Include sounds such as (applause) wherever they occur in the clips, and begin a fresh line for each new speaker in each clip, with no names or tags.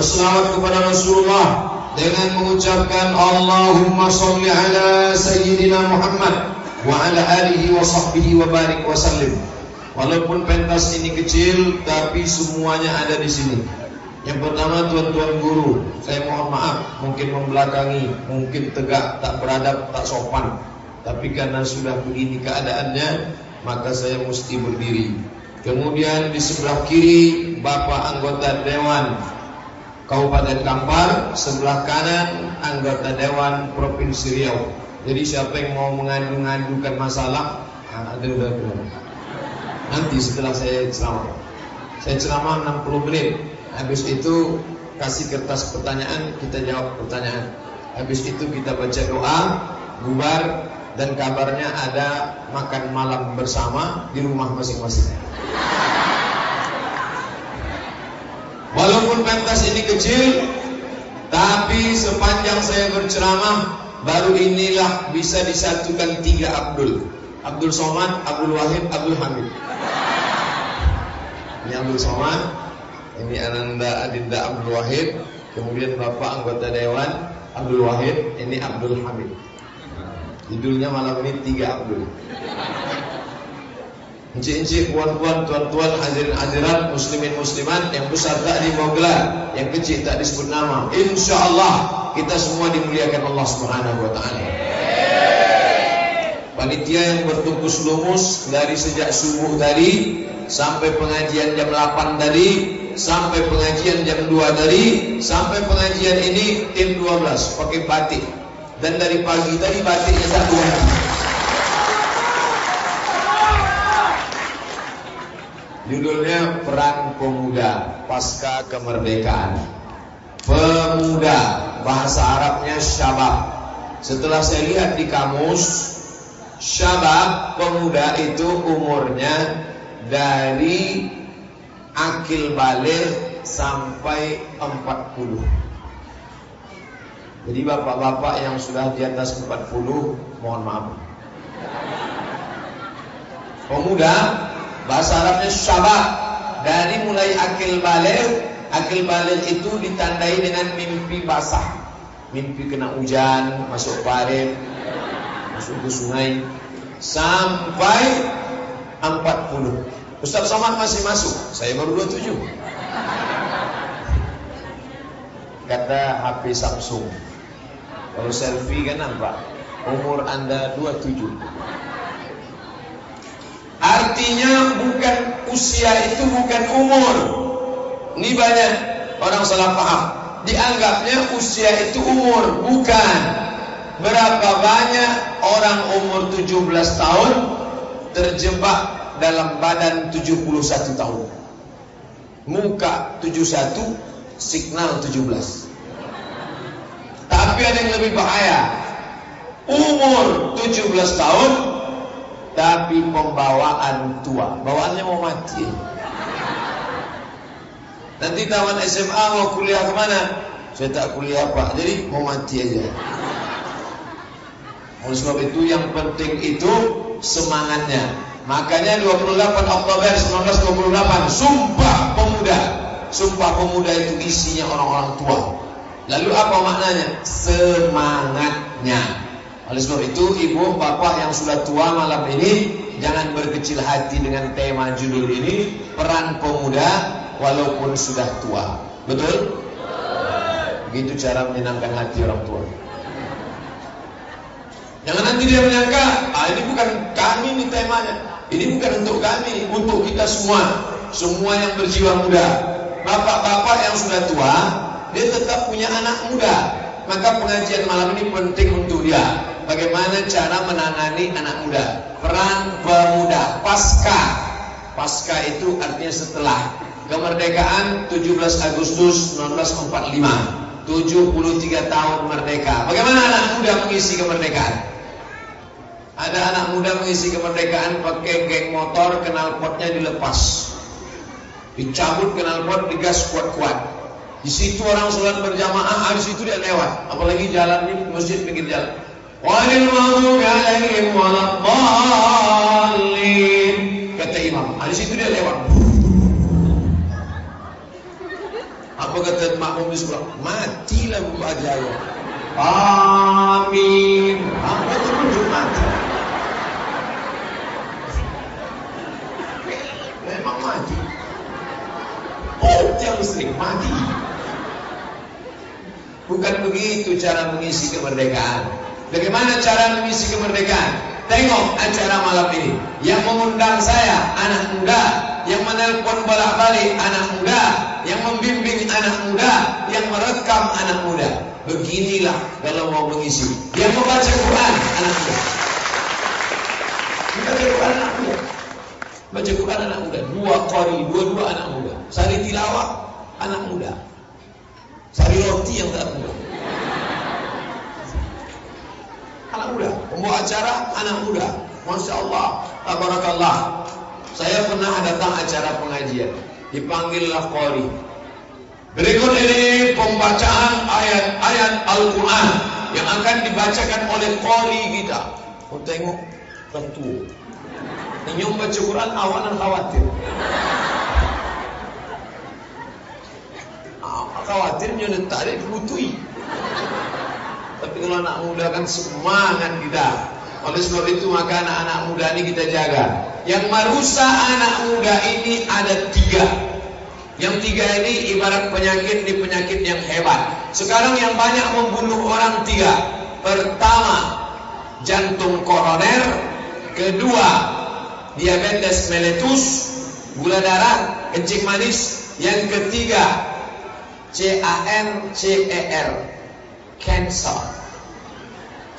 Berselawat kepada Rasulullah dengan mengucapkan Allahumma salli ala Sayyidina Muhammad Wa ala alihi wa sahbihi wa barik wa sallim. Walaupun pentas ini kecil Tapi semuanya ada di sini. Yang pertama tuan-tuan guru Saya mohon maaf Mungkin membelakangi Mungkin tegak, tak beradab, tak sopan. Tapi karena sudah begini keadaannya maka saya mesti berdiri. Kemudian di sebelah kiri Bapak anggota Dewan Kabupaten Kampar, sebelah kanan anggota Dewan Provinsi Riau. Jadi siapa yang mau mengadu-ngadukan masalah, ah, ada udah Nanti setelah saya ceramah. Saya ceramah 60 menit. Habis itu kasih kertas pertanyaan, kita jawab pertanyaan. Habis itu kita baca doa, bubar, dan kabarnya ada makan malam bersama di rumah masing-masing. Pentas ini kecil, tapi sepanjang saya berceramah, baru inilah bisa disatukan tiga Abdul. Abdul Somad, Abdul Wahid, Abdul Hamid. Ini Abdul Somad, ini Ananda Adinda Abdul Wahid, kemudian Bapak anggota Dewan Abdul Wahid, ini Abdul Hamid. Judulnya malam ini tiga Abdul. Encik-encik, puan-puan, tuan-tuan, hadirin-hadirat, muslimin muslimat yang besar tak dibawa gelar, yang kecil tak disebut nama. Insya Allah kita semua dimuliakan Allah Subhanahu wa taala. Panitia yang bertungkus lumus dari sejak subuh tadi sampai pengajian jam 8 tadi, sampai pengajian jam 2 tadi, sampai pengajian ini tim 12 pakai batik. Dan dari pagi tadi batiknya satu lagi. Judulnya Perang Pemuda Pasca Kemerdekaan. Pemuda bahasa Arabnya syabab. Setelah saya lihat di kamus, syabab pemuda itu umurnya dari akil balik sampai 40. Jadi bapak-bapak yang sudah di atas 40 mohon maaf. Pemuda Bahasa Arabnya syabab Dari mulai akil balik Akil balik itu ditandai dengan mimpi basah. Mimpi kena hujan Masuk parit Masuk ke sungai. Sampai 40 Ustaz Somad masih masuk. Saya baru 27 Kata HP Samsung. Kalau selfie kan nampak. Umur anda 27 Artinya bukan usia itu bukan umur. Ini banyak orang salah paham. Dianggapnya usia itu umur, bukan. Berapa banyak orang umur 17 tahun terjebak dalam badan 71 tahun. Muka 71, signal 17. Tapi ada yang lebih bahaya. Umur 17 tahun tapi pembawaan tua. Bawaannya mau mati. Nanti taman SMA mau kuliah ke mana? Saya tak kuliah pak, jadi mau mati aja. Oleh sebab itu yang penting itu semangatnya. Makanya 28 Oktober 1928 Sumpah Pemuda. Sumpah Pemuda itu isinya orang-orang tua. Lalu apa maknanya? Semangatnya. Oleh sebab itu ibu bapak yang sudah tua malam ini Jangan berkecil hati dengan tema judul ini Peran pemuda walaupun sudah tua. Betul? Begitu cara menyenangkan hati orang tua. Jangan nanti dia menyangka ah, Ini bukan kami nih temanya. Ini bukan untuk kami Untuk kita semua. Semua yang berjiwa muda. Bapak-bapak yang sudah tua Dia tetap punya anak muda. Maka pengajian malam ini penting untuk dia bagaimana cara menangani anak muda. Peran pemuda pasca. Pasca itu artinya setelah kemerdekaan 17 Agustus 1945. 73 tahun merdeka. Bagaimana anak muda mengisi kemerdekaan? Ada anak muda mengisi kemerdekaan pakai geng motor, knalpotnya dilepas. Dicabut knalpot, digas kuat-kuat. Di situ orang sholat berjamaah, di situ dia lewat. Apalagi jalan ini masjid pinggir jalan. Walil maghdubi alaihim waladdallin. Kata imam, di situ dia lewat. Apa kata makmum di sebelah? Matilah Bapak Jaya. Amin. Apa itu menunjuk mati? Memang mati. Oh, yang sering mati. Bukan begitu cara mengisi kemerdekaan. Bagaimana cara mengisi kemerdekaan? Tengok acara malam ini. Yang mengundang saya anak muda, yang menelpon bolak-balik anak muda, yang membimbing anak muda, yang merekam anak muda. Beginilah kalau mau mengisi. Yang membaca Quran anak muda. Membaca Quran anak muda. Baca Quran anak muda. Dua kori, dua-dua anak muda. Sari tilawah anak muda. Sari roti yang tak muda. Anak muda, pembawa acara anak muda. Masya Allah, tabarakallah. Saya pernah datang acara pengajian. Dipanggillah kori. Berikut ini pembacaan ayat-ayat Al-Quran yang akan dibacakan oleh kori kita. Oh tengok, tentu. Yang baca Quran awanan khawatir. khawatirnya tak ada dibutui. Tapi kalau anak muda kan semangat kita. Oleh sebab itu maka anak-anak muda ini kita jaga. Yang merusak anak muda ini ada tiga. Yang tiga ini ibarat penyakit di penyakit yang hebat. Sekarang yang banyak membunuh orang tiga. Pertama, jantung koroner. Kedua, diabetes mellitus, gula darah, kencing manis. Yang ketiga, C A N C E R cancer.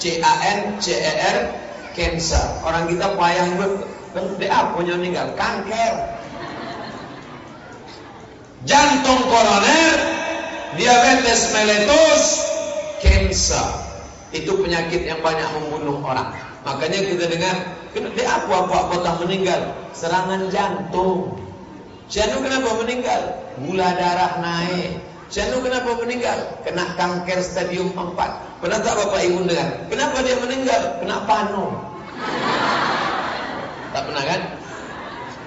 C A N C E R cancer. Orang kita payah kan apa punya meninggal kanker. Jantung koroner, diabetes mellitus, cancer. Itu penyakit yang banyak membunuh orang. Makanya kita dengar, kenapa apa apa apa meninggal? Serangan jantung. Jantung kenapa meninggal? Gula darah naik. Janu kenapa meninggal? Kena kanker stadium 4. Pernah tak Bapak Ibu dengar? Kenapa dia meninggal? Kena panu. Tak pernah kan?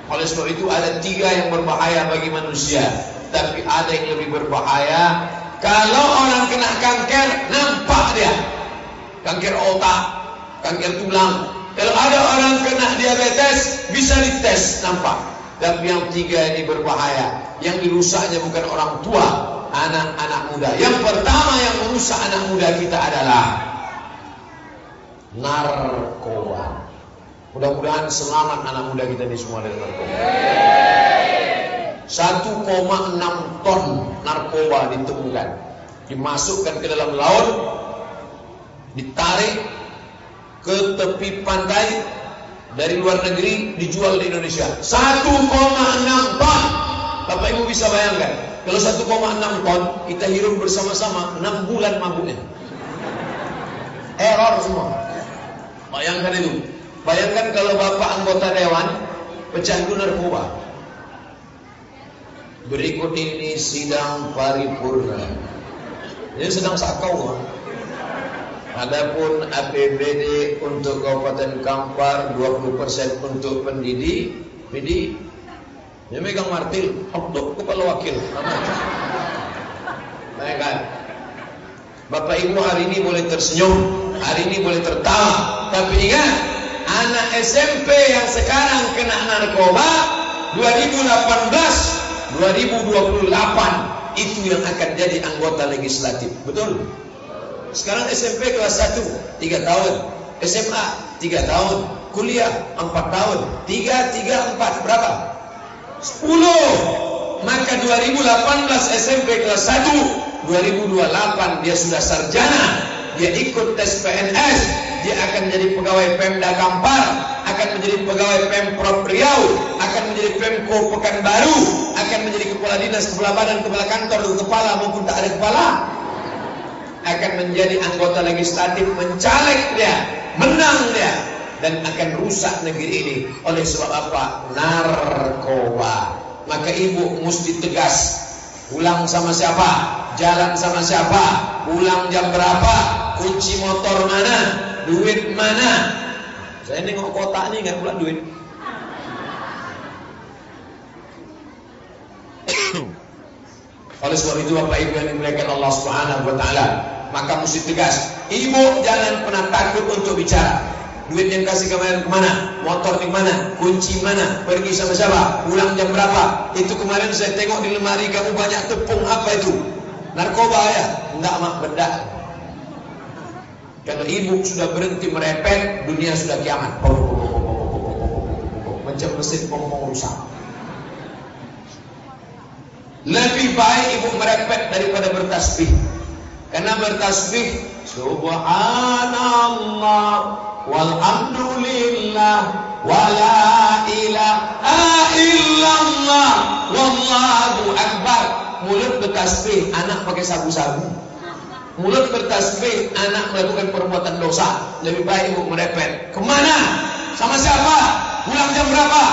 Oleh sebab itu ada tiga yang berbahaya bagi manusia. Tapi ada yang lebih berbahaya. Kalau orang kena kanker, nampak dia. Kanker otak, kanker tulang. Kalau ada orang kena diabetes, bisa dites, nampak. Tapi yang tiga ini berbahaya. Yang dirusaknya bukan orang tua, anak-anak muda. Yang pertama yang merusak anak muda kita adalah narkoba. Mudah-mudahan selamat anak muda kita ini semua dari narkoba. 1,6 ton narkoba ditemukan. Dimasukkan ke dalam laut, ditarik ke tepi pantai dari luar negeri dijual di Indonesia. 1,6 ton. Bapak Ibu bisa bayangkan kalau 1,6 ton kita hirup bersama-sama 6 bulan mabuknya. Error semua. Bayangkan itu. Bayangkan kalau Bapak anggota dewan pecah narkoba. Berikut ini sidang paripurna. Ini sedang sakau. Adapun APBD untuk Kabupaten Kampar 20% untuk pendidik, pendidik dia megang martil, Abdul, kepala wakil. Baik kan? Bapak Ibu hari ini boleh tersenyum, hari ini boleh tertawa, tapi ingat, anak SMP yang sekarang kena narkoba 2018, 2028 itu yang akan jadi anggota legislatif. Betul? Sekarang SMP kelas 1, 3 tahun. SMA 3 tahun. Kuliah 4 tahun. 3, 3, 4. Berapa? 10 maka 2018 SMP kelas 1 2028 dia sudah sarjana. Dia ikut tes PNS dia akan menjadi pegawai Pemda Kampar akan menjadi pegawai Pemprov Riau akan menjadi Pemko Pekanbaru akan menjadi kepala dinas kepala badan kepala kantor kepala maupun tak ada kepala. Akan menjadi anggota legislatif mencaleg dia menang dia dan akan rusak negeri ini oleh sebab apa? Narkoba. Maka ibu mesti tegas Pulang sama siapa? Jalan sama siapa? Pulang jam berapa? Kunci motor mana? Duit mana? Saya nengok kotak ini nggak pulang duit. Oleh sebab itu Bapak Ibu yang dimuliakan Allah Subhanahu wa taala, maka mesti tegas. Ibu jangan pernah takut untuk bicara. Duit yang kasih kemarin ke mana? Motor di mana? Kunci mana? Pergi sama siapa? Pulang jam berapa? Itu kemarin saya tengok di lemari kamu banyak tepung apa itu? Narkoba ya? Enggak mak bedak. Kalau ibu sudah berhenti merepet, dunia sudah kiamat. Macam mesin pompong rusak. Lebih baik ibu merepet daripada bertasbih. Karena bertasbih Subhanallah walhamdulillah wala ilaha illallah wallahu akbar. Mulut bertasbih, anak pakai sabu-sabu. Mulut bertasbih, anak melakukan perbuatan dosa. Lebih baik ibu merepet. Ke mana? Sama siapa? Pulang jam berapa?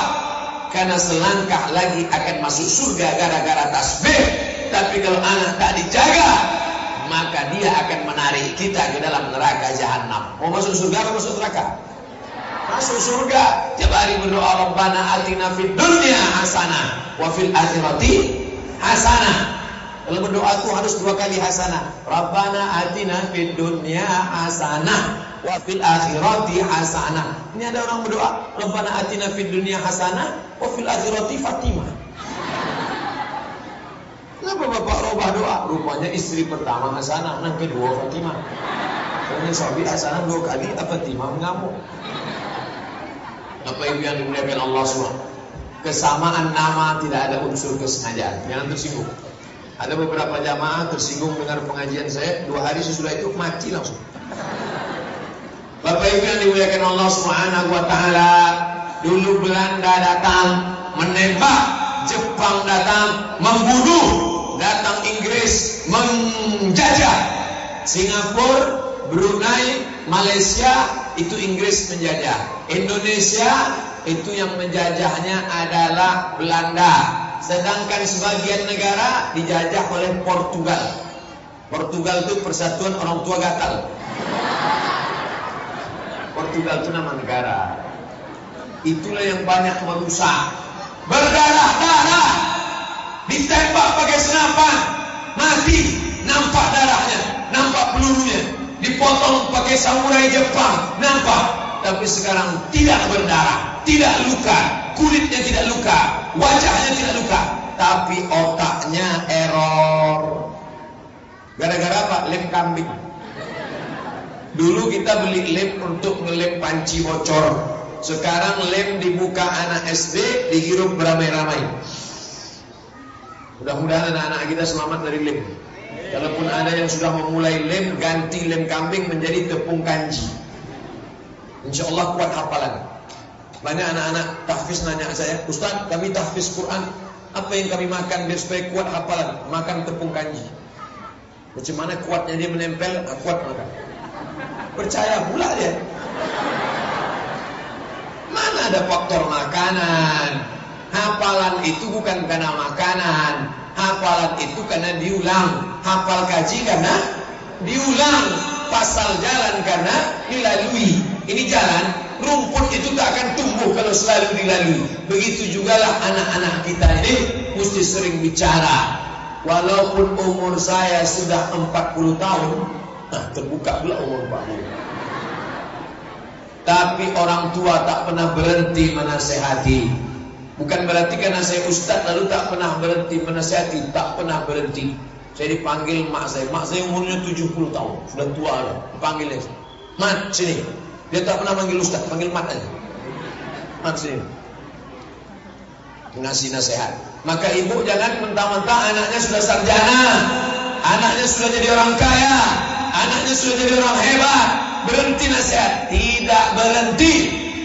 Karena selangkah lagi akan masuk surga gara-gara tasbih. Tapi kalau anak tak dijaga, maka dia akan menarik kita ke dalam neraka jahanam. Mau masuk surga atau masuk neraka? Masuk surga. Tiap hari berdoa Rabbana atina fid dunya hasanah wa fil akhirati hasanah. Kalau berdoa itu harus dua kali hasanah. Rabbana atina fid dunya hasanah wa fil akhirati hasanah. Ini ada orang berdoa, Rabbana atina fid dunya hasanah wa fil akhirati Fatimah. Kenapa bapak robah doa? Rupanya istri pertama hasanah, yang kedua Fatimah. Karena sahabat hasanah dua kali, Fatimah mengamuk. Apa ibu yang dimuliakan Allah semua? Kesamaan nama tidak ada unsur kesengajaan. Jangan tersinggung. Ada beberapa jamaah tersinggung dengar pengajian saya, dua hari sesudah itu mati langsung. Bapak Ibu yang dimuliakan Allah Subhanahu wa taala, dulu Belanda datang menembak, Jepang datang membunuh, datang Inggris menjajah. Singapura, Brunei, Malaysia itu Inggris menjajah. Indonesia itu yang menjajahnya adalah Belanda. Sedangkan sebagian negara dijajah oleh Portugal. Portugal itu persatuan orang tua gatal. Portugal itu nama negara. Itulah yang banyak merusak. Berdarah-darah. Ditembak pakai senapan. Mati. Nampak darahnya. Nampak pelurunya. Dipotong pakai samurai Jepang. Nampak. Tapi sekarang tidak berdarah. Tidak luka. Kulitnya tidak luka. Wajahnya tidak luka. Tapi otaknya error. Gara-gara apa? Lem kambing. Dulu kita beli lem untuk ngelem panci bocor. Sekarang lem dibuka anak SD dihirup beramai-ramai. Mudah-mudahan anak-anak kita selamat dari lem. Kalaupun ada yang sudah memulai lem, ganti lem kambing menjadi tepung kanji. Insya Allah kuat hafalan. Banyak anak-anak tahfiz nanya saya, Ustaz kami tahfiz Quran, apa yang kami makan biar supaya kuat hafalan? Makan tepung kanji. Macam mana kuatnya dia menempel, kuat makan. Percaya pula dia. Mana ada faktor makanan? Hafalan itu bukan karena makanan. Hafalan itu karena diulang. Hafal kaji karena diulang. Pasal jalan karena dilalui. Ini jalan, rumput itu tak akan tumbuh kalau selalu dilalui. Begitu jugalah anak-anak kita ini mesti sering bicara. Walaupun umur saya sudah 40 tahun, Nah, terbuka pula umur 40. Tapi orang tua tak pernah berhenti menasehati. Bukan berarti karena saya ustaz lalu tak pernah berhenti menasehati, tak pernah berhenti. Saya dipanggil mak saya. Mak saya umurnya 70 tahun, sudah tua lah. Panggilnya. Mat, sini. Dia tak pernah panggil ustaz, panggil mat aja. Mat sini. Ngasih nasihat. Maka ibu jangan mentah-mentah anaknya sudah sarjana. Anaknya sudah jadi orang kaya anaknya sudah jadi orang hebat, berhenti nasihat. Tidak berhenti.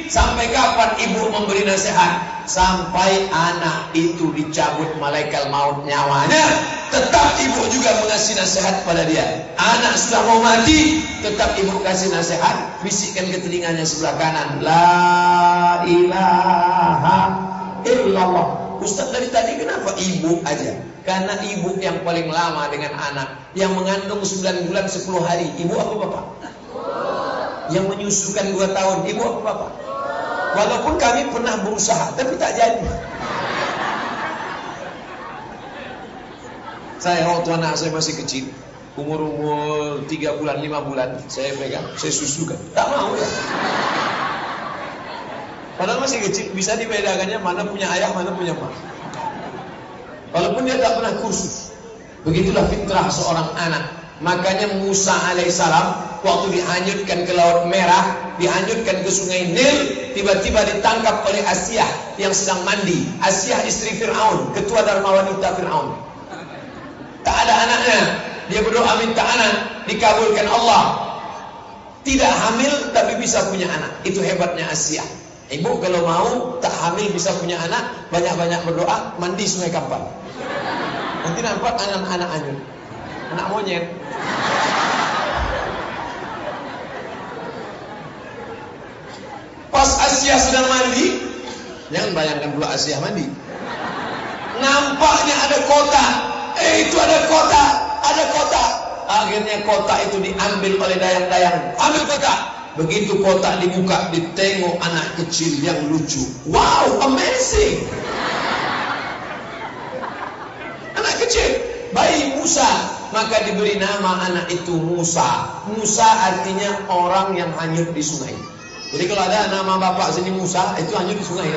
Sampai kapan ibu memberi nasihat? Sampai anak itu dicabut malaikat maut nyawanya. Tetap ibu juga mengasih nasihat pada dia. Anak sudah mau mati, tetap ibu kasih nasihat. Bisikkan ke telinganya sebelah kanan. La ilaha illallah. Ustaz dari tadi kenapa ibu aja?
Karena ibu yang paling lama dengan anak Yang mengandung 9 bulan 10 hari Ibu apa bapak? Yang menyusukan 2 tahun Ibu apa bapak? Walaupun kami pernah berusaha Tapi tak jadi. Saya waktu anak saya masih kecil. Umur-umur 3 bulan, 5 bulan Saya pegang, saya susukan. Tak mau ya. Padahal masih kecil Bisa dibedakannya mana punya ayah, mana punya mak. Walaupun dia tak pernah kursus. Begitulah fitrah seorang anak. Makanya Musa alaihissalam waktu dihanyutkan ke Laut Merah, dihanyutkan ke Sungai Nil, tiba-tiba ditangkap oleh Asia yang sedang mandi. Asia istri Fir'aun, ketua dharma wanita Fir'aun. Tak ada anaknya. Dia berdoa minta anak, dikabulkan Allah. Tidak hamil tapi bisa punya anak. Itu hebatnya Asia. Ibu kalau mau tak hamil bisa punya anak, banyak-banyak berdoa, mandi sungai kampar. Nanti nampak anak-anak anyut. Anak monyet. Pas Asia sedang mandi, jangan bayangkan pula Asia mandi. Nampaknya ada kota. Eh itu ada kota, ada kota. Akhirnya kota itu diambil oleh dayang-dayang. Ambil kota. Begitu kotak dibuka, ditengok anak kecil yang lucu. Wow, amazing. Anak kecil, bayi Musa. Maka diberi nama anak itu Musa. Musa artinya orang yang hanyut di sungai. Jadi kalau ada nama bapak sini Musa, itu hanyut di sungai.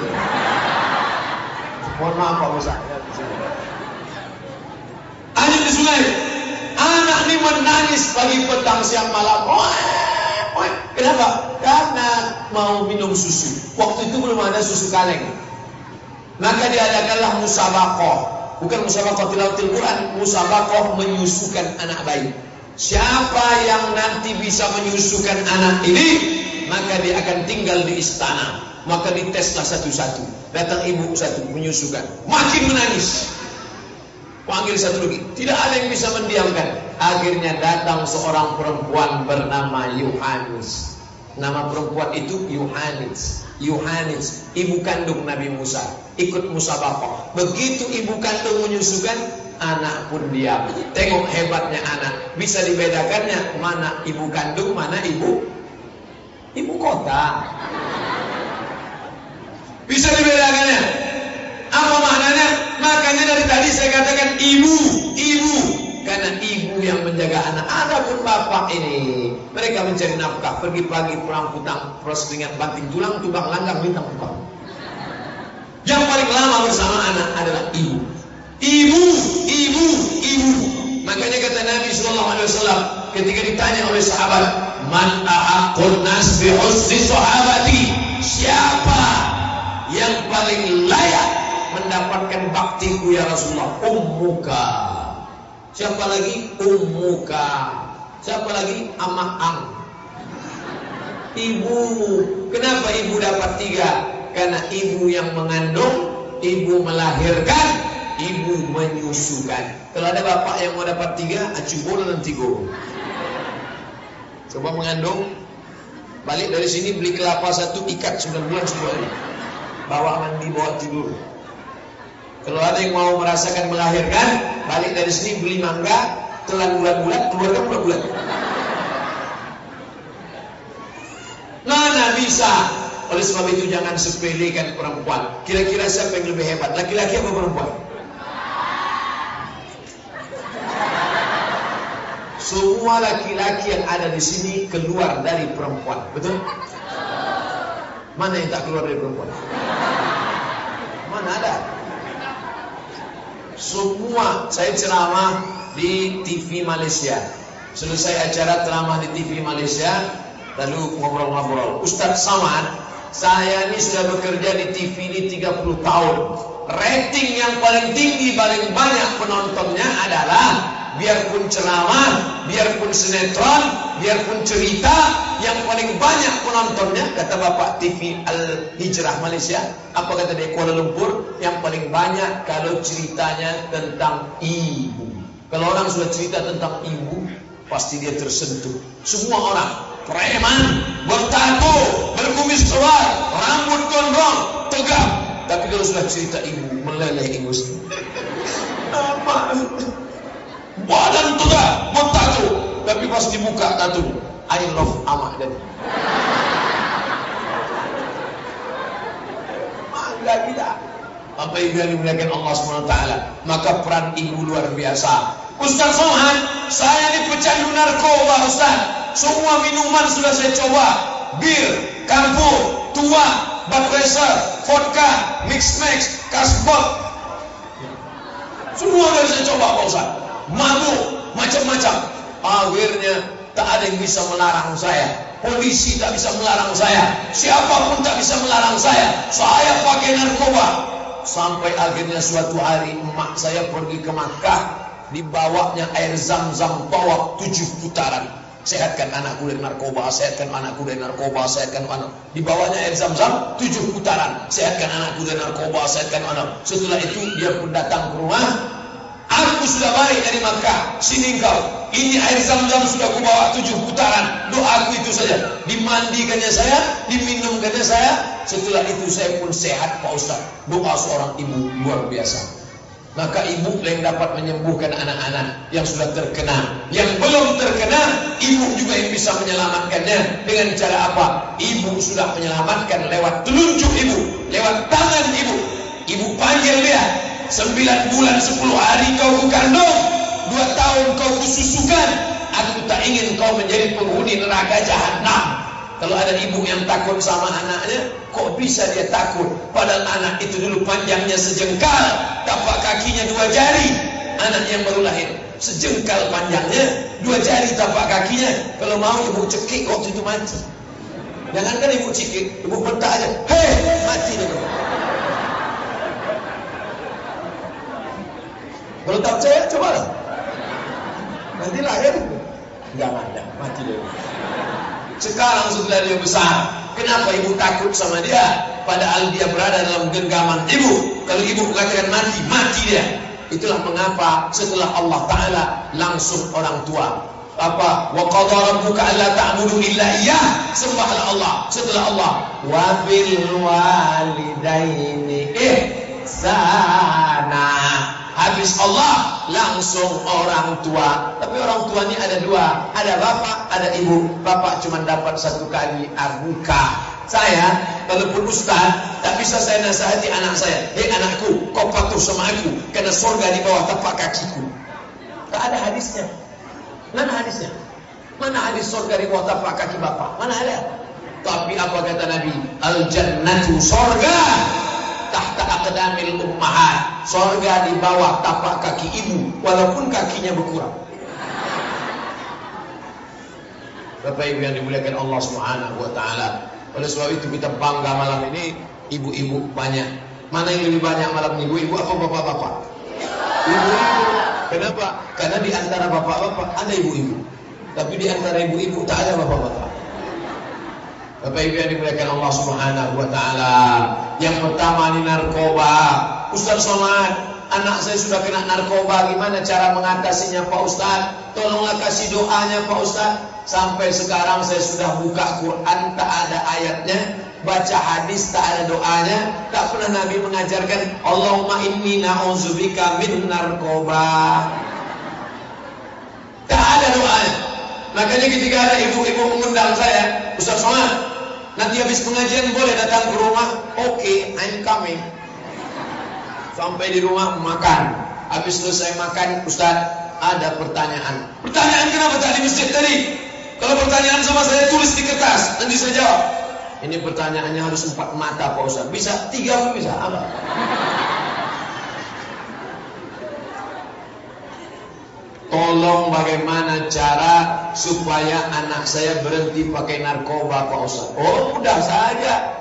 Mohon maaf Pak Musa. Hanyut di sungai. Anak ini menangis pagi petang siang malam. Oh, Kenapa? Karena mau minum susu. Waktu itu belum ada susu kaleng. Maka diadakanlah musabakoh. Bukan musabakoh tilawatil Quran, musabakoh menyusukan anak bayi. Siapa yang nanti bisa menyusukan anak ini, maka dia akan tinggal di istana. Maka diteslah satu-satu. Datang ibu satu menyusukan. Makin menangis. Panggil satu lagi. Tidak ada yang bisa mendiamkan. Akhirnya datang seorang perempuan bernama Yohanes. Nama perempuan itu Yohanes. Yohanes, ibu kandung Nabi Musa, ikut Musa bapak. Begitu ibu kandung menyusukan, anak pun diam. Tengok hebatnya anak. Bisa dibedakannya mana ibu kandung, mana ibu ibu kota. Bisa dibedakannya. Apa maknanya? Makanya dari tadi saya katakan ibu, ibu. Karena ibu yang menjaga anak. Adapun bapak ini, mereka mencari nafkah. Pergi pagi pulang putang, pros keringat banting tulang, tubang langgang, bintang upah. Yang paling lama bersama anak adalah ibu. Ibu, ibu, ibu. Makanya kata Nabi Sallallahu Alaihi Wasallam ketika ditanya oleh sahabat, Man ahakun nas bi husni sahabati? Siapa yang paling layak mendapatkan baktiku ya Rasulullah? Ummuka. Siapa lagi? Ummuka. Siapa lagi? Ama'am. Ibu. Kenapa ibu dapat tiga? Karena ibu yang mengandung, ibu melahirkan, ibu menyusukan. Kalau ada bapak yang mau dapat tiga, acu bola dan tigo. Coba mengandung, balik dari sini beli kelapa satu, ikat 9 bulan semua ini. Bawa mandi, bawa tidur. Kalau ada yang mau merasakan melahirkan, balik dari sini beli mangga, telan bulan-bulan, keluarkan bulan-bulan. Mana bisa? Oleh sebab itu jangan sepelekan perempuan. Kira-kira siapa yang lebih hebat? Laki-laki atau perempuan? Semua laki-laki yang ada di sini keluar dari perempuan, betul? Mana yang tak keluar dari perempuan? Mana ada? Semua saya ceramah di TV Malaysia. Selesai acara ceramah di TV Malaysia, lalu ngobrol-ngobrol. Ustadz Samad, saya ini sudah bekerja di TV ini 30 tahun. Rating yang paling tinggi, paling banyak penontonnya adalah biarpun ceramah, biarpun sinetron, biarpun cerita, yang paling banyak penontonnya kata Bapak TV Al Hijrah Malaysia, apa kata dia Kuala Lumpur, yang paling banyak kalau ceritanya tentang ibu. Kalau orang sudah cerita tentang ibu, pasti dia tersentuh. Semua orang preman, bertato, berkumis keluar, rambut gondrong, tegap. Tapi kalau sudah cerita ibu, meleleh ingus. Apa? Badan tua, mau tato. Tapi pas dibuka tato, I love Amak dan. Mangga kita. Apa ibu yang dimuliakan Allah SWT Maka peran ibu luar biasa. Ustaz Somhan Saya ini pecandu narkoba Ustaz. Semua minuman sudah saya coba. Bir, kampur, tua, Budweiser, vodka, mix-mix, kasbot. Semua sudah saya coba Pak Ustaz Mabuk, macam-macam. Akhirnya tak ada yang bisa melarang saya. Polisi tak bisa melarang saya. Siapa pun tak bisa melarang saya. Saya pakai narkoba. Sampai akhirnya suatu hari emak saya pergi ke Makkah. Dibawanya air zam-zam bawa tujuh putaran. Sehatkan anakku dari narkoba, sehatkan anakku dari narkoba, sehatkan anak. Dibawanya air zam-zam tujuh putaran. Sehatkan anakku dari narkoba, sehatkan anak. Setelah itu dia pun datang ke rumah Aku sudah balik dari Makkah. Sini engkau. Ini air zam-zam sudah kubawa tujuh putaran. Doaku itu saja. Dimandikannya saya Diminumkannya saya. Setelah itu saya pun sehat Pak Ustaz. Doa seorang ibu luar biasa. Maka ibu yang dapat menyembuhkan anak-anak Yang sudah terkena. Yang belum terkena Ibu juga yang bisa menyelamatkannya. Dengan cara apa? Ibu sudah menyelamatkan lewat telunjuk ibu. Lewat tangan ibu. Ibu panggil dia Sembilan bulan sepuluh hari kau kukandung Dua tahun kau kususukan. Aku tak ingin kau menjadi penghuni neraka jahanam. Kalau ada ibu yang takut sama anaknya Kok bisa dia takut? Padahal anak itu dulu panjangnya sejengkal Tapak kakinya dua jari. Anak yang baru lahir Sejengkal panjangnya Dua jari tapak kakinya. Kalau mau ibu cekik waktu itu mati. Jangankan ibu cekik Ibu bentak aja. Hei mati dia Kalau tak percaya, cobalah. Nanti lahir, enggak ada, mati dia. Sekarang setelah dia besar, kenapa ibu takut sama dia? Padahal dia berada dalam genggaman ibu. Kalau ibu katakan mati, mati dia. Itulah mengapa setelah Allah Ta'ala langsung orang tua apa wa qadara rabbuka alla ta'budu illa iyyah sembahlah Allah setelah Allah wa bil walidaini ihsana habis Allah langsung orang tua. Tapi orang tua ini ada dua, ada bapak, ada ibu. Bapak cuma dapat satu kali abuka. Saya, walaupun ustaz, tak bisa saya nasihati anak saya. Hei anakku, kau patuh sama aku, karena surga di bawah tapak kakiku. Tak ada hadisnya. Mana hadisnya? Mana hadis surga di bawah tapak kaki bapak? Mana ada? Tapi apa kata Nabi? Al jannatu surga tahta aqdamil ummahat. Sorga di bawah tapak kaki ibu walaupun kakinya berkurang. Bapak Ibu yang dimuliakan Allah Subhanahu wa taala. Oleh sebab itu kita bangga malam ini ibu-ibu banyak. Mana yang lebih banyak malam ini ibu-ibu apa bapak-bapak? Ibu-ibu. Kenapa? Karena di antara bapak-bapak ada ibu-ibu. Tapi di antara ibu-ibu tak ada bapak-bapak. Bapak Ibu yang dimuliakan Allah Subhanahu wa taala. Yang pertama ini narkoba. Ustaz Somad, anak saya sudah kena narkoba, gimana cara mengatasinya Pak Ustaz? Tolonglah kasih doanya Pak Ustaz. Sampai sekarang saya sudah buka Quran tak ada ayatnya, baca hadis tak ada doanya, tak pernah Nabi mengajarkan Allahumma inni na'udzubika min narkoba. Tak ada doanya. Makanya ketika ada ibu-ibu mengundang saya, Ustaz Somad, nanti habis pengajian boleh datang ke rumah? Oke, okay, I'm coming. Sampai di rumah makan. Habis selesai makan, Ustaz, ada pertanyaan. Pertanyaan kenapa tadi masjid tadi? Kalau pertanyaan sama saya tulis di kertas, nanti saya jawab. Ini pertanyaannya harus empat mata Pak Ustaz. Bisa tiga pun bisa. Apa? Tolong bagaimana cara supaya anak saya berhenti pakai narkoba Pak Ustaz. Oh mudah saja.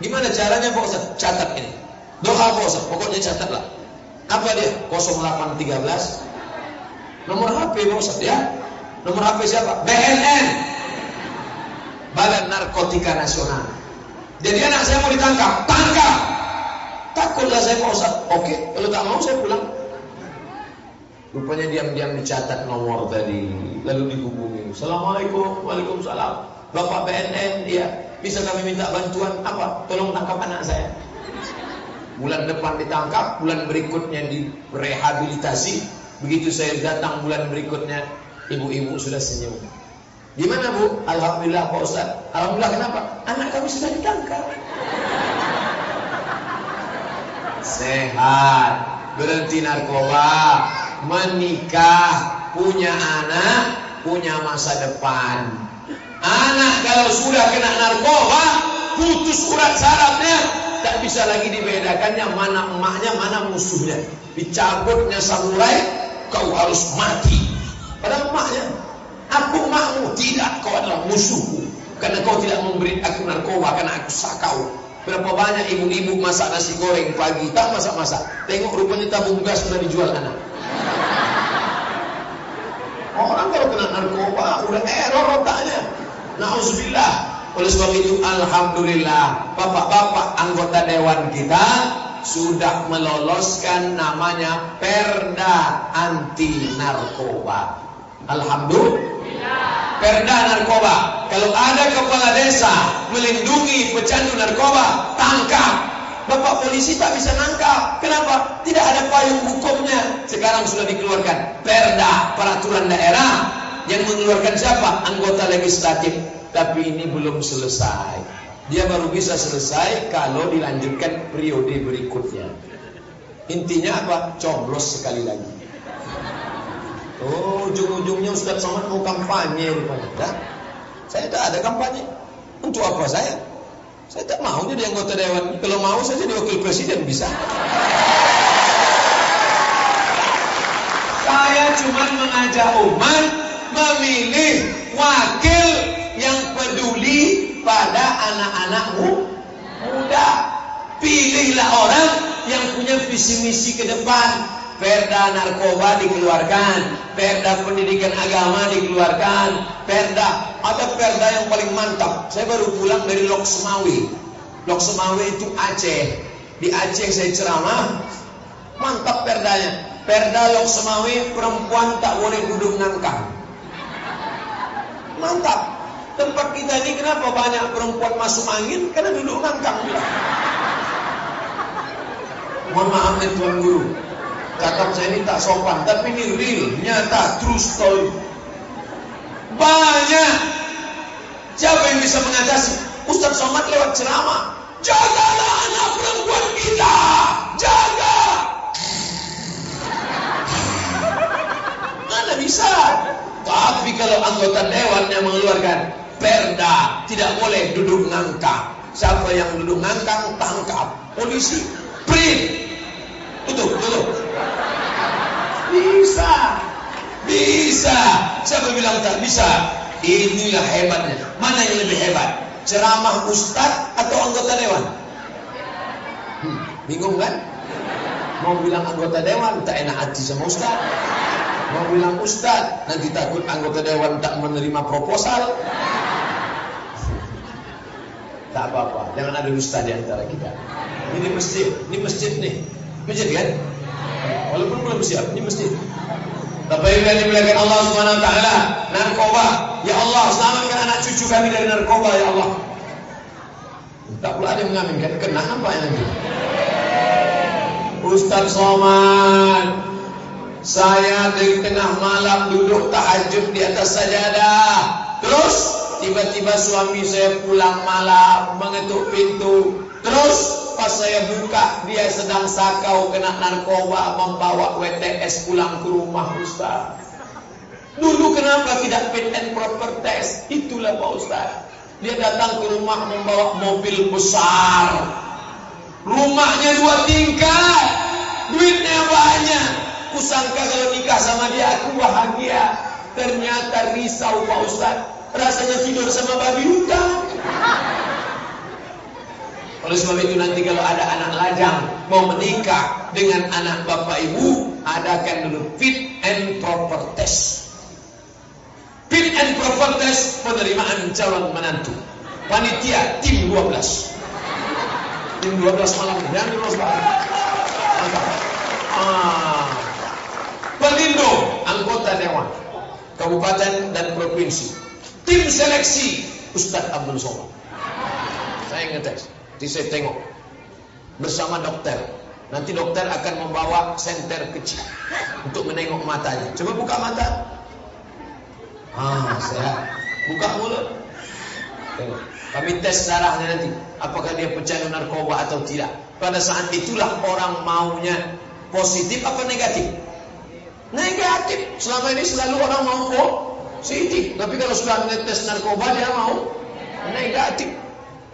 Gimana caranya Pak Ustaz? Catat ini. Doa Pak Ustaz, pokoknya catatlah. Apa dia? 0813 Nomor HP Pak Ustaz ya. Nomor HP siapa? BNN. Badan Narkotika Nasional. Jadi anak saya mau ditangkap, tangkap. Takutlah saya Pak Ustaz. Oke, kalau tak mau saya pulang. Rupanya diam-diam dicatat nomor tadi, lalu dihubungi. Assalamualaikum, waalaikumsalam. Bapak BNN, dia bisa kami minta bantuan apa? Tolong tangkap anak saya. Bulan depan ditangkap, bulan berikutnya direhabilitasi. Begitu saya datang bulan berikutnya, ibu-ibu sudah senyum. Gimana bu? Alhamdulillah Pak Ustaz. Alhamdulillah kenapa? Anak kami sudah ditangkap. Sehat, berhenti narkoba, menikah, punya anak, punya masa depan. Anak kalau sudah kena narkoba, putus urat sarafnya, tak bisa lagi dibedakannya mana emaknya, mana musuhnya. Dicabutnya samurai, kau harus mati. Padahal emaknya, aku emakmu, tidak, kau adalah musuhku. Karena kau tidak memberi aku narkoba, karena aku sakau. Berapa banyak ibu-ibu masak nasi goreng pagi, tak masak-masak. Tengok rupanya tabung gas sudah dijual anak. Orang kalau kena narkoba, udah error otaknya. Nauzubillah. Oleh sebab itu Alhamdulillah Bapak-bapak anggota Dewan kita Sudah meloloskan namanya Perda Anti Narkoba Alhamdulillah Perda Narkoba Kalau ada kepala desa Melindungi pecandu narkoba Tangkap Bapak polisi tak bisa nangkap Kenapa? Tidak ada payung hukumnya Sekarang sudah dikeluarkan Perda Peraturan Daerah yang mengeluarkan siapa? Anggota legislatif. Tapi ini belum selesai. Dia baru bisa selesai kalau dilanjutkan periode berikutnya. Intinya apa? Coblos sekali lagi. Oh, ujung-ujungnya Ustaz Somad mau kampanye rupanya. Saya tak ada kampanye. Untuk apa saya? Saya tak mau jadi anggota dewan. Kalau mau saya jadi wakil presiden bisa. Saya cuma mengajak umat memilih wakil yang peduli pada anak-anakmu muda. Pilihlah orang yang punya visi misi ke depan. Perda narkoba dikeluarkan, perda pendidikan agama dikeluarkan, perda ada perda yang paling mantap. Saya baru pulang dari Lok Semawi. Lok Semawi itu Aceh. Di Aceh saya ceramah, mantap perdanya. Perda Lok Semawi perempuan tak boleh duduk ngangkang. Mantap. Tempat kita ini kenapa banyak perempuan masuk angin? Karena duduk ngangkang. Mohon maaf nih Tuan Guru. Cakap saya ini tak sopan, tapi ini real, nyata, true story. Banyak. Siapa yang bisa mengatasi? Ustaz Somad lewat ceramah. Jagalah anak perempuan kita. Jaga. Mana bisa? Tapi kalau anggota dewan yang mengeluarkan perda tidak boleh duduk ngangkang. Siapa yang duduk ngangkang tangkap. Polisi print. Tutup, tutup. Bisa. Bisa. Siapa bilang tak bisa? Inilah hebatnya. Mana yang lebih hebat? Ceramah ustaz atau anggota dewan? Hmm, bingung kan? Mau bilang anggota dewan tak enak hati sama ustaz. Mau bilang ustaz, nanti takut anggota dewan tak menerima proposal. Tak apa-apa, jangan ada ustaz di antara kita. Ini masjid, ini masjid nih. Masjid kan? Walaupun belum siap, ini masjid. Bapak Ibu yang dimuliakan Allah Subhanahu wa taala, narkoba. Ya Allah, selamatkan anak cucu kami dari narkoba ya Allah. Tak pula ada yang mengaminkan, kena apa yang nanti? Ustaz Somad, saya di tengah malam duduk tahajud di atas sajadah. Terus tiba-tiba suami saya pulang malam mengetuk pintu. Terus pas saya buka dia sedang sakau kena narkoba membawa WTS pulang ke rumah Ustaz. Dulu kenapa tidak fit and proper test? Itulah Pak Ustaz. Dia datang ke rumah membawa mobil besar. Rumahnya dua tingkat. Duitnya banyak. Kusangka kalau nikah sama dia aku bahagia. Ternyata risau Pak Ustaz. Rasanya tidur sama babi hutan. Oleh sebab itu nanti kalau ada anak lajang mau menikah dengan anak bapak ibu, adakan dulu fit and proper test. Fit and proper test penerimaan calon menantu. Panitia tim 12. Tim 12 malam 12 malam. Ah. Pelindo anggota dewan kabupaten dan provinsi. Tim seleksi Ustadz Abdul Somad. Saya ngetes, di saya tengok. bersama dokter. Nanti dokter akan membawa senter kecil (laughs) untuk menengok matanya. Coba buka mata. Ah, sehat. Buka mulut. Tengok. Kami tes darahnya nanti. Apakah dia pecandu narkoba atau tidak. Pada saat itulah orang maunya positif apa negatif? Negatif. Selama ini selalu orang mau positif. Tapi kalau sudah tes narkoba dia mau negatif.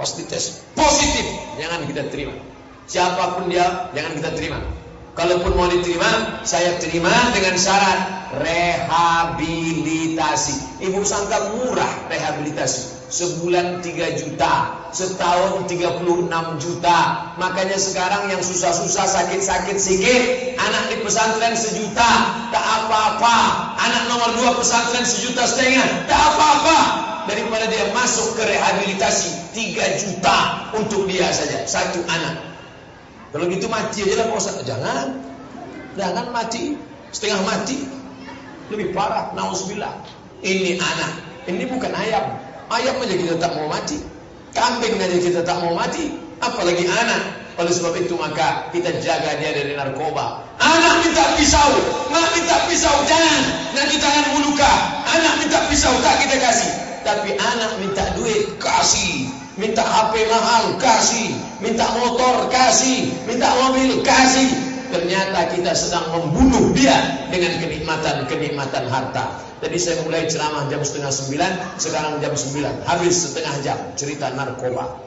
Pasti tes positif. Jangan kita terima. Siapa pun dia, jangan kita terima. Kalaupun mau diterima, saya terima dengan syarat rehabilitasi. Ibu sangka murah rehabilitasi. Sebulan 3 juta, setahun 36 juta. Makanya sekarang yang susah-susah sakit-sakit sikit, anak di pesantren sejuta, tak apa-apa. Anak nomor dua pesantren sejuta setengah, tak apa-apa. Daripada dia masuk ke rehabilitasi 3 juta untuk dia saja, satu anak. Kalau gitu mati aja lah Pak Jangan. Jangan mati. Setengah mati. Lebih parah. Nauzubillah. Ini anak. Ini bukan ayam. Ayam aja kita tak mau mati. Kambing aja kita tak mau mati. Apalagi anak. Oleh sebab itu maka kita jaga dia dari narkoba. Anak minta pisau, mak minta pisau, jangan. Nanti tangan muluka. Anak minta pisau, tak kita kasih. Tapi anak minta duit, kasih. Minta HP mahal, kasih. Minta motor, kasih. Minta mobil, kasih. Ternyata kita sedang membunuh dia dengan kenikmatan-kenikmatan harta. Tadi saya mulai ceramah jam setengah sembilan, sekarang jam sembilan. Habis setengah jam cerita narkoba.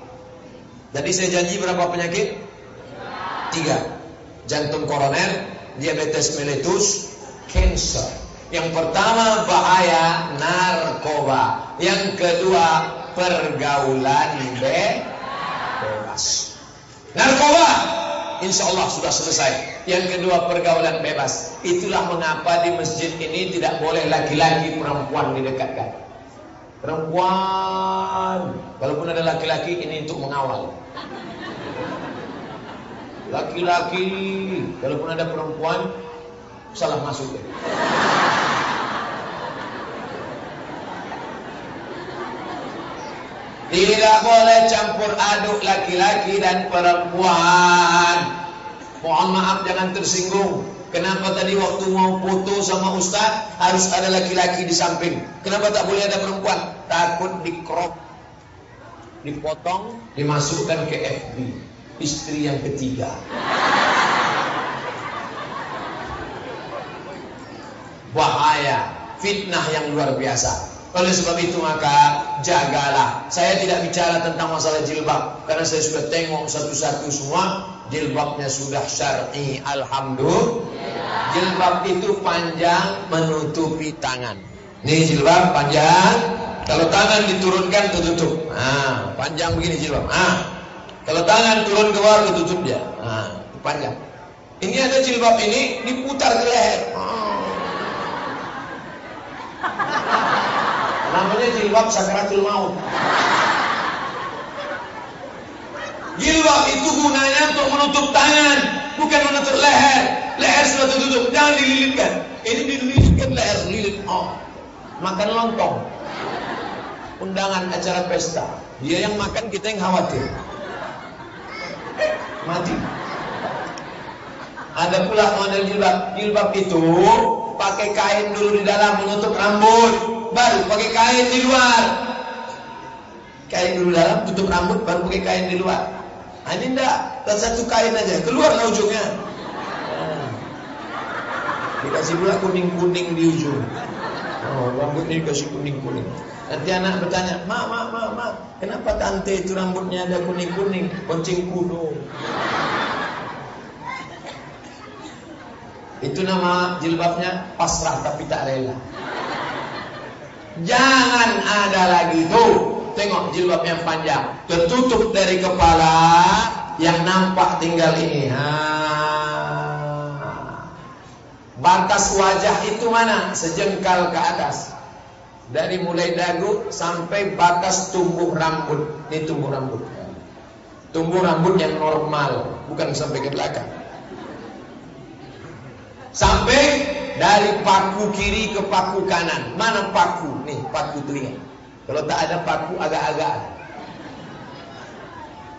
Tadi saya janji berapa penyakit? Tiga. Jantung koroner, diabetes mellitus, cancer. Yang pertama bahaya narkoba. Yang kedua pergaulan bebas. Narkoba Insya Allah sudah selesai. Yang kedua pergaulan bebas. Itulah mengapa di masjid ini Tidak boleh laki-laki perempuan didekatkan. Perempuan. Walaupun ada laki-laki ini untuk mengawal. Laki-laki Walaupun ada perempuan Salah masuk Tidak boleh campur aduk laki-laki dan perempuan. Mohon maaf jangan tersinggung. Kenapa tadi waktu mau foto sama ustaz harus ada laki-laki di samping? Kenapa tak boleh ada perempuan? Takut dikrop, dipotong, dimasukkan ke FB. Istri yang ketiga. Bahaya, fitnah yang luar biasa. Oleh sebab itu maka jagalah. Saya tidak bicara tentang masalah jilbab karena saya sudah tengok satu-satu semua jilbabnya sudah syar'i. Alhamdulillah. Jilbab itu panjang menutupi tangan. Ini jilbab panjang. Kalau tangan diturunkan tertutup. Nah, panjang begini jilbab. Nah, kalau tangan turun ke bawah tertutup dia. Nah, panjang. Ini ada jilbab ini diputar ke leher. Ah. Namanya jilbab sakratul maut. Jilbab itu gunanya untuk menutup tangan, bukan menutup leher. Leher sudah tertutup, jangan dililitkan. Ini dililitkan leher, lilit. Oh, makan lontong. Undangan acara pesta. Dia yang makan, kita yang khawatir. Mati. Ada pula model jilbab. Jilbab itu pakai kain dulu di dalam menutup rambut baru pakai kain di luar. Kain dulu dalam, tutup rambut, baru pakai kain di luar. Ini enggak, satu kain aja, keluar lah ujungnya. Dikasih pula kuning-kuning di ujung. Oh, rambutnya dikasih kuning-kuning. Nanti anak bertanya, mak, mak, mak, mak, kenapa tante itu rambutnya ada kuning-kuning, kucing kuno. Itu nama jilbabnya pasrah tapi tak rela. Jangan ada lagi tuh. Tengok jilbab yang panjang. Tertutup dari kepala. Yang nampak tinggal ini. Ha. Batas wajah itu mana? Sejengkal ke atas. Dari mulai dagu sampai batas tumbuh rambut. Ini tumbuh rambut. Tumbuh rambut yang normal. Bukan sampai ke belakang. Sampai dari paku kiri ke paku kanan. Mana paku? Nih, paku telinga. Kalau tak ada paku agak-agak.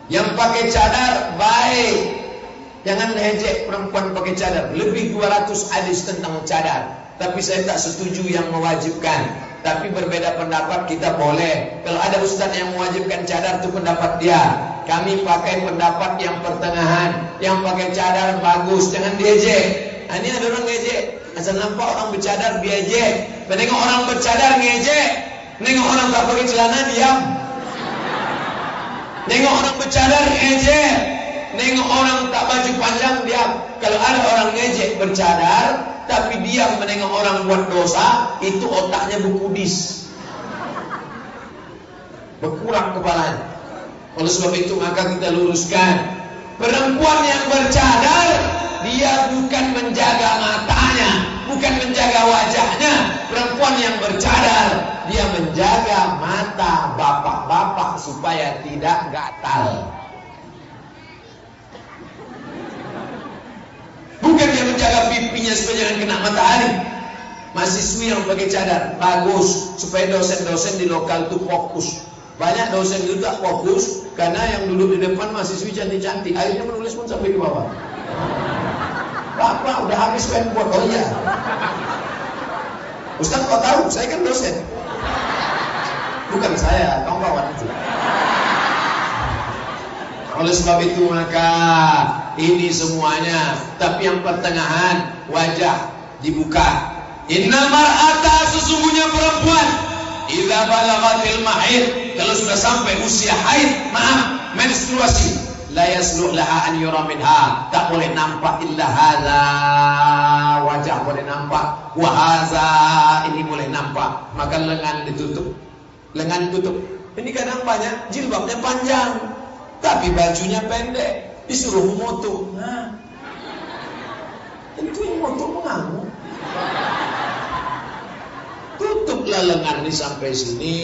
Yang pakai cadar baik. Jangan ejek perempuan pakai cadar. Lebih 200 hadis tentang cadar. Tapi saya tak setuju yang mewajibkan. Tapi berbeda pendapat kita boleh. Kalau ada ustaz yang mewajibkan cadar itu pendapat dia. Kami pakai pendapat yang pertengahan. Yang pakai cadar bagus. Jangan diejek. Nah, ini ada orang ngejek. Asal nampak orang bercadar diejek. Menengok orang bercadar ngejek. Nengok orang tak pakai celana diam. Nengok orang bercadar ngejek. Nengok orang tak baju panjang diam. Kalau ada orang ngejek bercadar, tapi diam menengok orang buat dosa, itu otaknya berkudis. Berkurang kepalanya. Oleh sebab itu maka kita luruskan. Perempuan yang bercadar, bercadar, dia menjaga mata bapak-bapak supaya tidak gatal. Bukan dia menjaga pipinya supaya jangan kena matahari. Mahasiswi yang pakai cadar bagus supaya dosen-dosen di lokal itu fokus. Banyak dosen itu tak fokus karena yang duduk di depan mahasiswi cantik-cantik. Akhirnya menulis pun sampai ke bawah. Bapak udah habis pen buat oh iya. Ustaz kok tahu? Saya kan dosen. Bukan saya, kawan-kawan itu. Oleh sebab itu maka ini semuanya tapi yang pertengahan wajah dibuka. Innal mar'ata sesungguhnya perempuan idza balagatil mahid kalau sudah sampai usia haid, maaf, menstruasi, la yasluh laha an yura minha, tak boleh nampak illa hadza wajah boleh nampak, wa hadza ini boleh nampak, maka lengan ditutup. Lengan tutup. Ini kadang banyak jilbabnya panjang, tapi bajunya pendek, disuruh moto. Nah, tentu yang moto mengamuk. Tutuplah lengan ini sampai sini.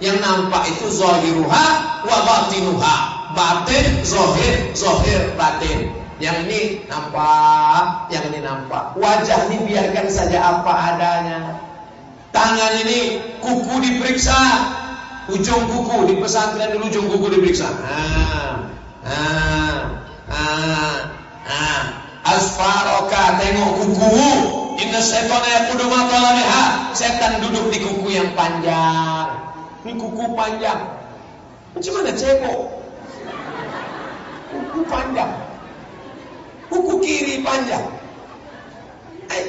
Yang nampak itu zahiruha wa batinuha. Batin, zahir, zahir, batin. Yang ini nampak, yang ini nampak. Wajah ini biarkan saja apa adanya. Tangan ini kuku diperiksa, ujung kuku di pesantren dulu ujung kuku diperiksa. Ah, ah, ah, ah. Asfaroka tengok kuku. Inna setan yaqudu matalaniha. Setan duduk di kuku yang panjang. Ini kuku panjang. Macam mana cebok? Panjang. Kuku kiri panjang. Eh.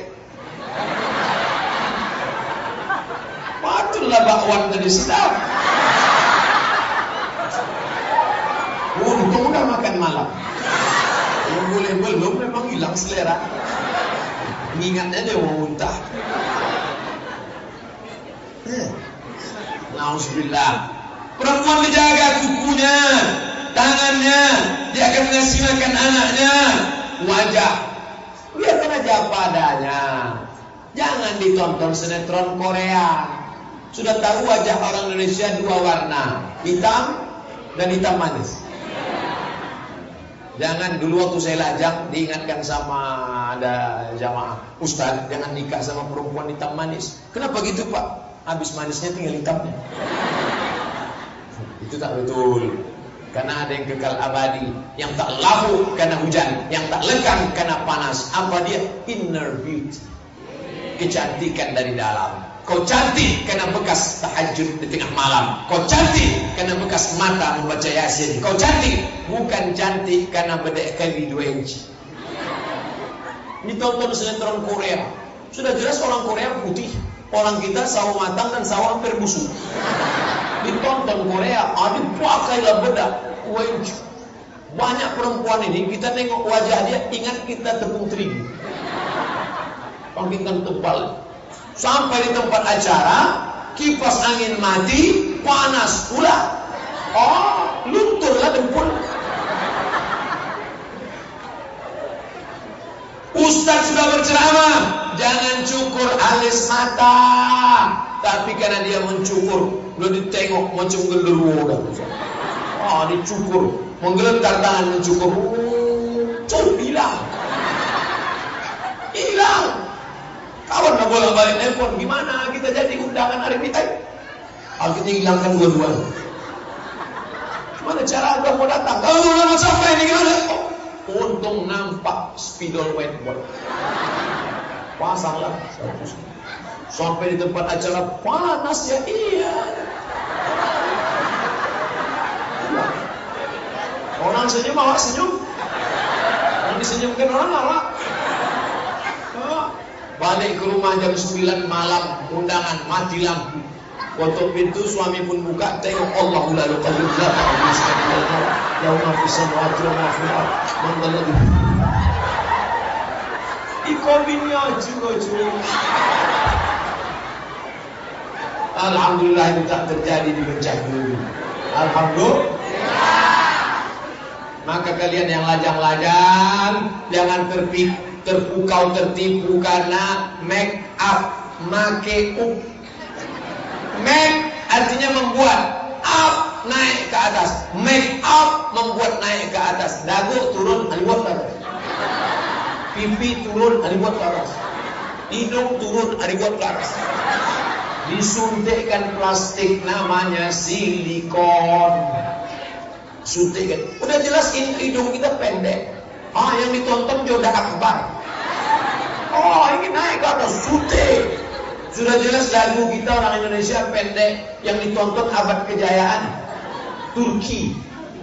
Patutlah bakwan tadi sedap. Untung udah makan malam. Yang boleh belum memang hilang selera. Ingatnya dia mau muntah. Eh. Nauzubillah. Perempuan dijaga kukunya, tangannya, dia akan makan anaknya, wajah. Biarkan aja apa adanya. Jangan ditonton sinetron Korea. Sudah tahu wajah orang Indonesia dua warna, hitam dan hitam manis. Jangan dulu waktu saya lajang diingatkan sama ada jamaah Ustaz jangan nikah sama perempuan hitam manis. Kenapa gitu Pak? Habis manisnya tinggal hitamnya. Itu tak betul. Karena ada yang kekal abadi, yang tak lafu karena hujan, yang tak lekang karena panas. Apa dia? Inner beauty. Kecantikan dari dalam. Kau cantik karena bekas tahajud di tengah malam. Kau cantik karena bekas mata membaca yasin. Kau cantik bukan cantik karena bedek kali dua inci. Ini tonton sinetron Korea. Sudah jelas orang Korea putih. Orang kita sawo matang dan sawo hampir busuk. Ditonton Korea, aduh pakailah bedak dua inci. Banyak perempuan ini kita nengok wajah dia ingat kita tepung terigu. Pangkitan tebal. Sampai di tempat acara, kipas angin mati, panas pula. Oh, lunturlah dempul. Ustaz sudah berceramah, jangan cukur alis mata. Tapi karena dia mencukur, lo ditengok macam genderuwo dah. Oh, dicukur, menggelentar tangan mencukur. Oh, hilang. Hilang. Kawan nak bolak balik telepon, gimana kita jadi undangan hari ini? Akhirnya hilangkan dua-duanya. Gimana cara anda mau datang? Kalau nama siapa ini gimana? Oh, untung nampak spidol whiteboard. Pasanglah Sampai di tempat acara panas ya iya. Orang senyum awak senyum. Orang disenyumkan orang awak. Balik ke rumah jam 9 malam undangan mati lampu. Kotok pintu suami pun buka tengok Allah lalu kalau tidak ya Allah bisa mewajib maafkan mana lagi ikobinya juga cuy Alhamdulillah itu tak terjadi di bencah dulu. Alhamdulillah. Maka kalian yang lajang-lajang jangan tertipu, terpukau tertipu karena make up, make up. Make artinya membuat up naik ke atas. Make up membuat naik ke atas. Dagu turun, dibuat ke atas. Pipi turun, dibuat ke atas. Hidung turun, dibuat ke atas. Disuntikkan plastik namanya silikon suntikan. Udah jelas hidung kita pendek. Ah, yang ditonton Joda Akbar. Oh, ini naik ke atas suntik. Sudah jelas lagu kita orang Indonesia pendek yang ditonton abad kejayaan Turki.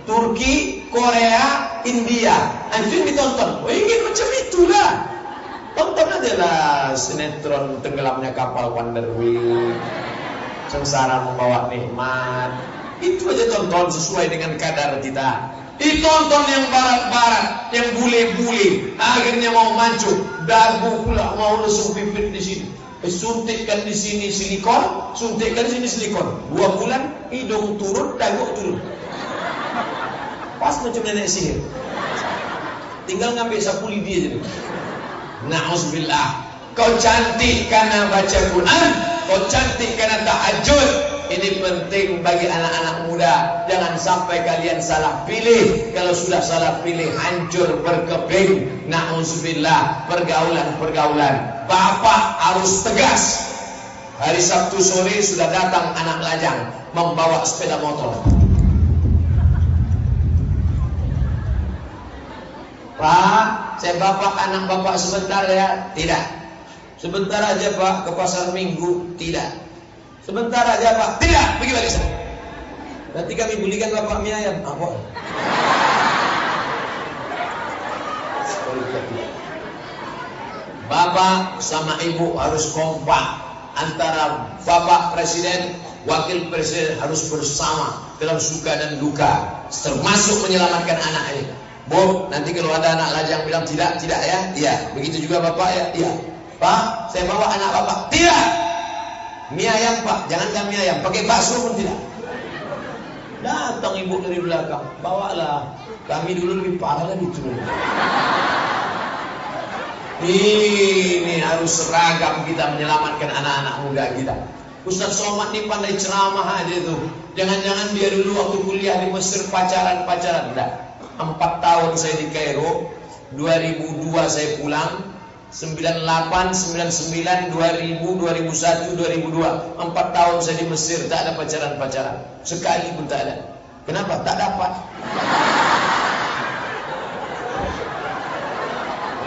Turki, Korea, India. Itu yang ditonton. Oh, ini macam itulah. Tonton aja lah sinetron tenggelamnya kapal Wonder Wheel. Sengsara membawa nikmat. Itu aja tonton sesuai dengan kadar kita. Ditonton yang barat-barat, yang bule-bule, akhirnya mau mancung, dagu pula mau lesung pipit di sini. Eh, suntikkan di sini silikon, suntikkan di sini silikon. Dua bulan hidung turun, dagu turun. Pas macam nenek sihir. Tinggal ngambil sapu lidi aja. Na'udzubillah. Kau cantik karena baca Quran, kau cantik karena tahajud, ini penting bagi anak-anak muda. Jangan sampai kalian salah pilih. Kalau sudah salah pilih, hancur berkeping. Na'udzubillah, pergaulan-pergaulan. Bapak harus tegas. Hari Sabtu sore sudah datang anak lajang membawa sepeda motor. Pak, saya bapak anak bapak sebentar ya? Tidak. Sebentar aja pak ke pasar minggu? Tidak. Sebentar aja Pak. Tidak, pergi balik sana. Nanti kami belikan Bapak mie ayam. Apa? Bapak sama Ibu harus kompak antara Bapak Presiden, Wakil Presiden harus bersama dalam suka dan duka, termasuk menyelamatkan anak ini. Bu, nanti kalau ada anak lajang bilang tidak, tidak ya, iya. Begitu juga Bapak ya, iya. Pak, saya bawa anak Bapak, tidak. Mie ayam pak, jangan mie ayam, pakai bakso pun tidak. Datang ibu dari belakang, bawalah. Kami dulu lebih parah lagi turun. Ini harus seragam kita menyelamatkan anak-anak muda kita. Ustaz Somad ini pandai ceramah aja tuh. Jangan-jangan dia dulu waktu kuliah di Mesir pacaran-pacaran. Enggak. Empat tahun saya di Kairo. 2002 saya pulang. 98, 99, 2000, 2001, 2002 Empat tahun saya di Mesir Tak ada pacaran-pacaran Sekali pun tak ada Kenapa? Tak dapat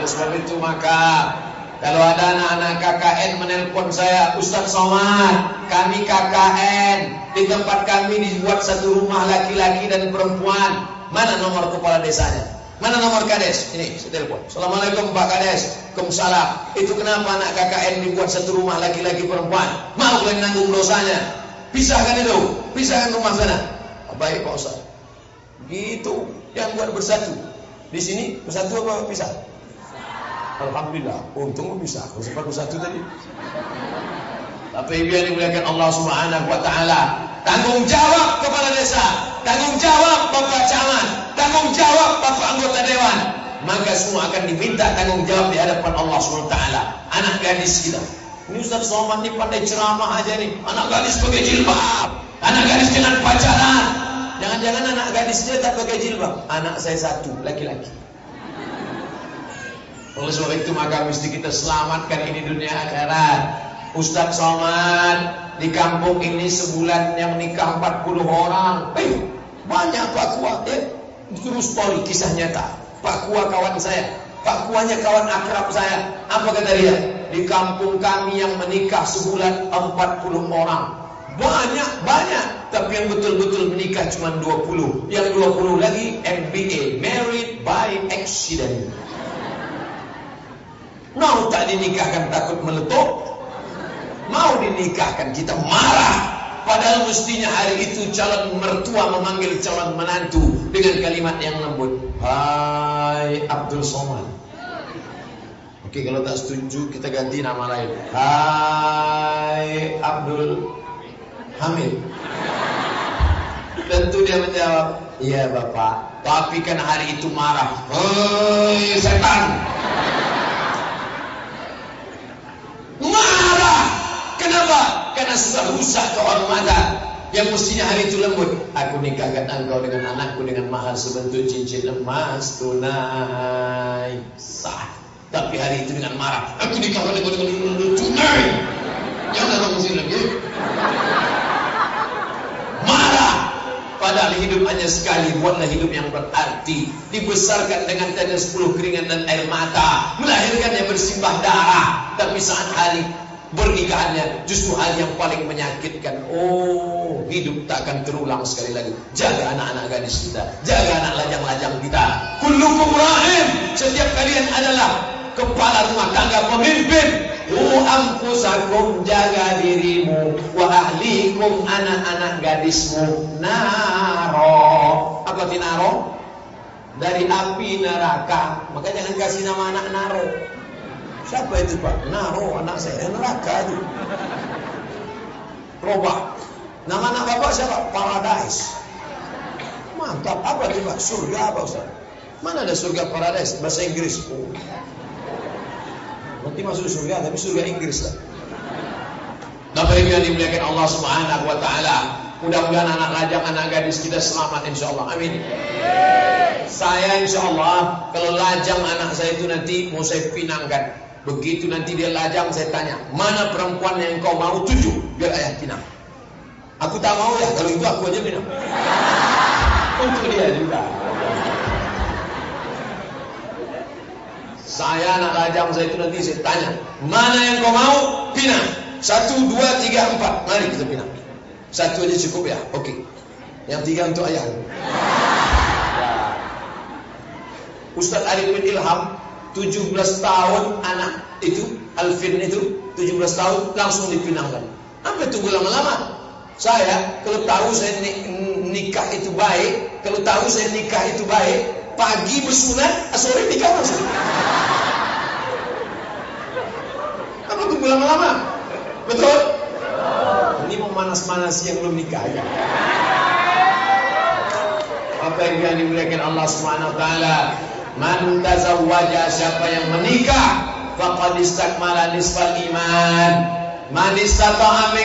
Sebab itu maka Kalau ada anak-anak KKN menelpon saya Ustaz Somad Kami KKN Di tempat kami dibuat satu rumah laki-laki dan perempuan Mana nomor kepala desanya? Mana nomor kades? Ini, saya telepon. Assalamualaikum Pak Kades. Waalaikumsalam. Itu kenapa anak KKN dibuat satu rumah laki-laki perempuan? Mau kalian nanggung dosanya? Pisahkan itu. Pisahkan rumah sana. Oh, baik Pak Ustaz. Gitu. Yang buat bersatu. Di sini bersatu apa pisah? Alhamdulillah. Untung bisa. Sempat bersatu tadi. Tapi biar dimuliakan Allah Subhanahu wa taala. Tanggung jawab kepala desa, tanggung jawab Bapak Camat, tanggung jawab Bapak anggota dewan, maka semua akan diminta tanggung jawab di hadapan Allah SWT. Anak gadis kita. Ini Ustaz Somad ini pandai ceramah aja nih. Anak gadis pakai jilbab. Anak gadis dengan pacaran. Jangan-jangan anak gadisnya tak pakai jilbab. Anak saya satu, laki-laki. Oleh sebab itu maka mesti kita selamatkan ini dunia akhirat. Ustaz Somad di kampung ini sebulan yang nikah 40 orang. Eh, banyak Pak kuat ya. Itu story kisah nyata. Pak Kua kawan saya. Pak Kuanya kawan akrab saya. Apa kata dia? Di kampung kami yang menikah sebulan 40 orang. Banyak, banyak. Tapi yang betul-betul menikah cuma 20. Yang 20 lagi MBA, Married by Accident. Mau tak dinikahkan takut meletup? Mau dinikahkan kita marah. Padahal mestinya hari itu calon mertua memanggil calon menantu dengan kalimat yang lembut. Hai Abdul Somad. Oke kalau tak setuju kita ganti nama lain. Hai Abdul Hamid. Tentu dia menjawab, iya bapak. Tapi kan hari itu marah. Hei setan. Marah. Kenapa? Karena sudah rusak kehormatan yang mestinya hari itu lembut. Aku nikahkan engkau dengan anakku dengan mahar sebentuk cincin emas tunai. Sah. Tapi hari itu dengan marah. Aku nikahkan engkau dengan tunai. Jangan kamu sini lagi. Marah. Padahal hidup hanya sekali Buatlah hidup yang berarti Dibesarkan dengan tetes 10 keringat dan air mata Melahirkan yang bersimbah darah Tapi saat hari Pernikahannya justru hal yang paling menyakitkan. Oh, hidup tak akan terulang sekali lagi. Jaga anak-anak gadis kita, jaga anak lajang-lajang kita. Kullukum rahim. Setiap kalian adalah kepala rumah tangga pemimpin. Wa ampusakum jaga dirimu wa ahlikum anak-anak gadismu naro. Apa tinaro? Dari api neraka. Maka jangan kasih nama anak naro. Siapa itu Pak? Naro anak saya neraka itu. Robak. Nama anak bapak siapa? Paradise. Mantap. Apa itu Pak? Surga apa Ustaz? Mana ada surga paradise? Bahasa Inggris. Oh. Nanti masuk surga, tapi surga Inggris lah. Bapak Ibu yang dimuliakan Allah Subhanahu wa taala. Mudah-mudahan anak lajang, anak gadis kita selamat insya Allah. Amin. Saya insya Allah kalau lajang anak saya itu nanti mau saya pinangkan. Begitu nanti dia lajang saya tanya, mana perempuan yang kau mau tuju biar ayah pinang. Aku tak mau ya, kalau itu aku aja pinang. (laughs) Untuk dia juga. Saya anak lajang saya itu nanti saya tanya, mana yang kau mau pinang? Satu, dua, tiga, empat. Mari kita pinang. Satu aja cukup ya, oke. Okay. Yang tiga untuk ayah. Ya. Ustaz Arif bin Ilham 17 tahun anak itu Alvin itu 17 tahun langsung dipinangkan. Apa tunggu lama-lama? Saya kalau tahu saya nikah itu baik, kalau tahu saya nikah itu baik, pagi bersunat, sore nikah langsung. Apa tunggu lama-lama? Betul? Ini memanas-manas yang belum nikah ya. Apa yang dimuliakan Allah Subhanahu wa taala? Man tazawwaja siapa yang menikah faqad istakmala nisfal iman. Man istata'a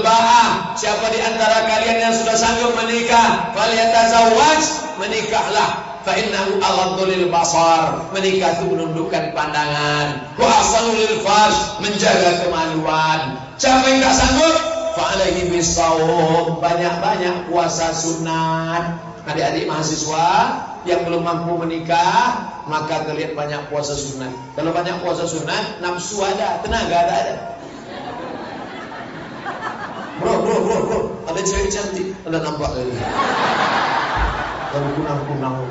ba'ah siapa di antara kalian yang sudah sanggup menikah falyatazawwaj menikahlah. Fa innahu aghaddu lil basar menikah itu menundukkan pandangan. Wa lil farj menjaga kemaluan. Siapa yang tak sanggup fa alaihi bisawm banyak-banyak puasa sunat. Adik-adik mahasiswa yang belum mampu menikah maka kalian banyak puasa sunat kalau banyak puasa sunat nafsu ada tenaga ada ada. Bro bro bro bro. Ada cewek cantik. Ada nampak lagi dan kunang-kunang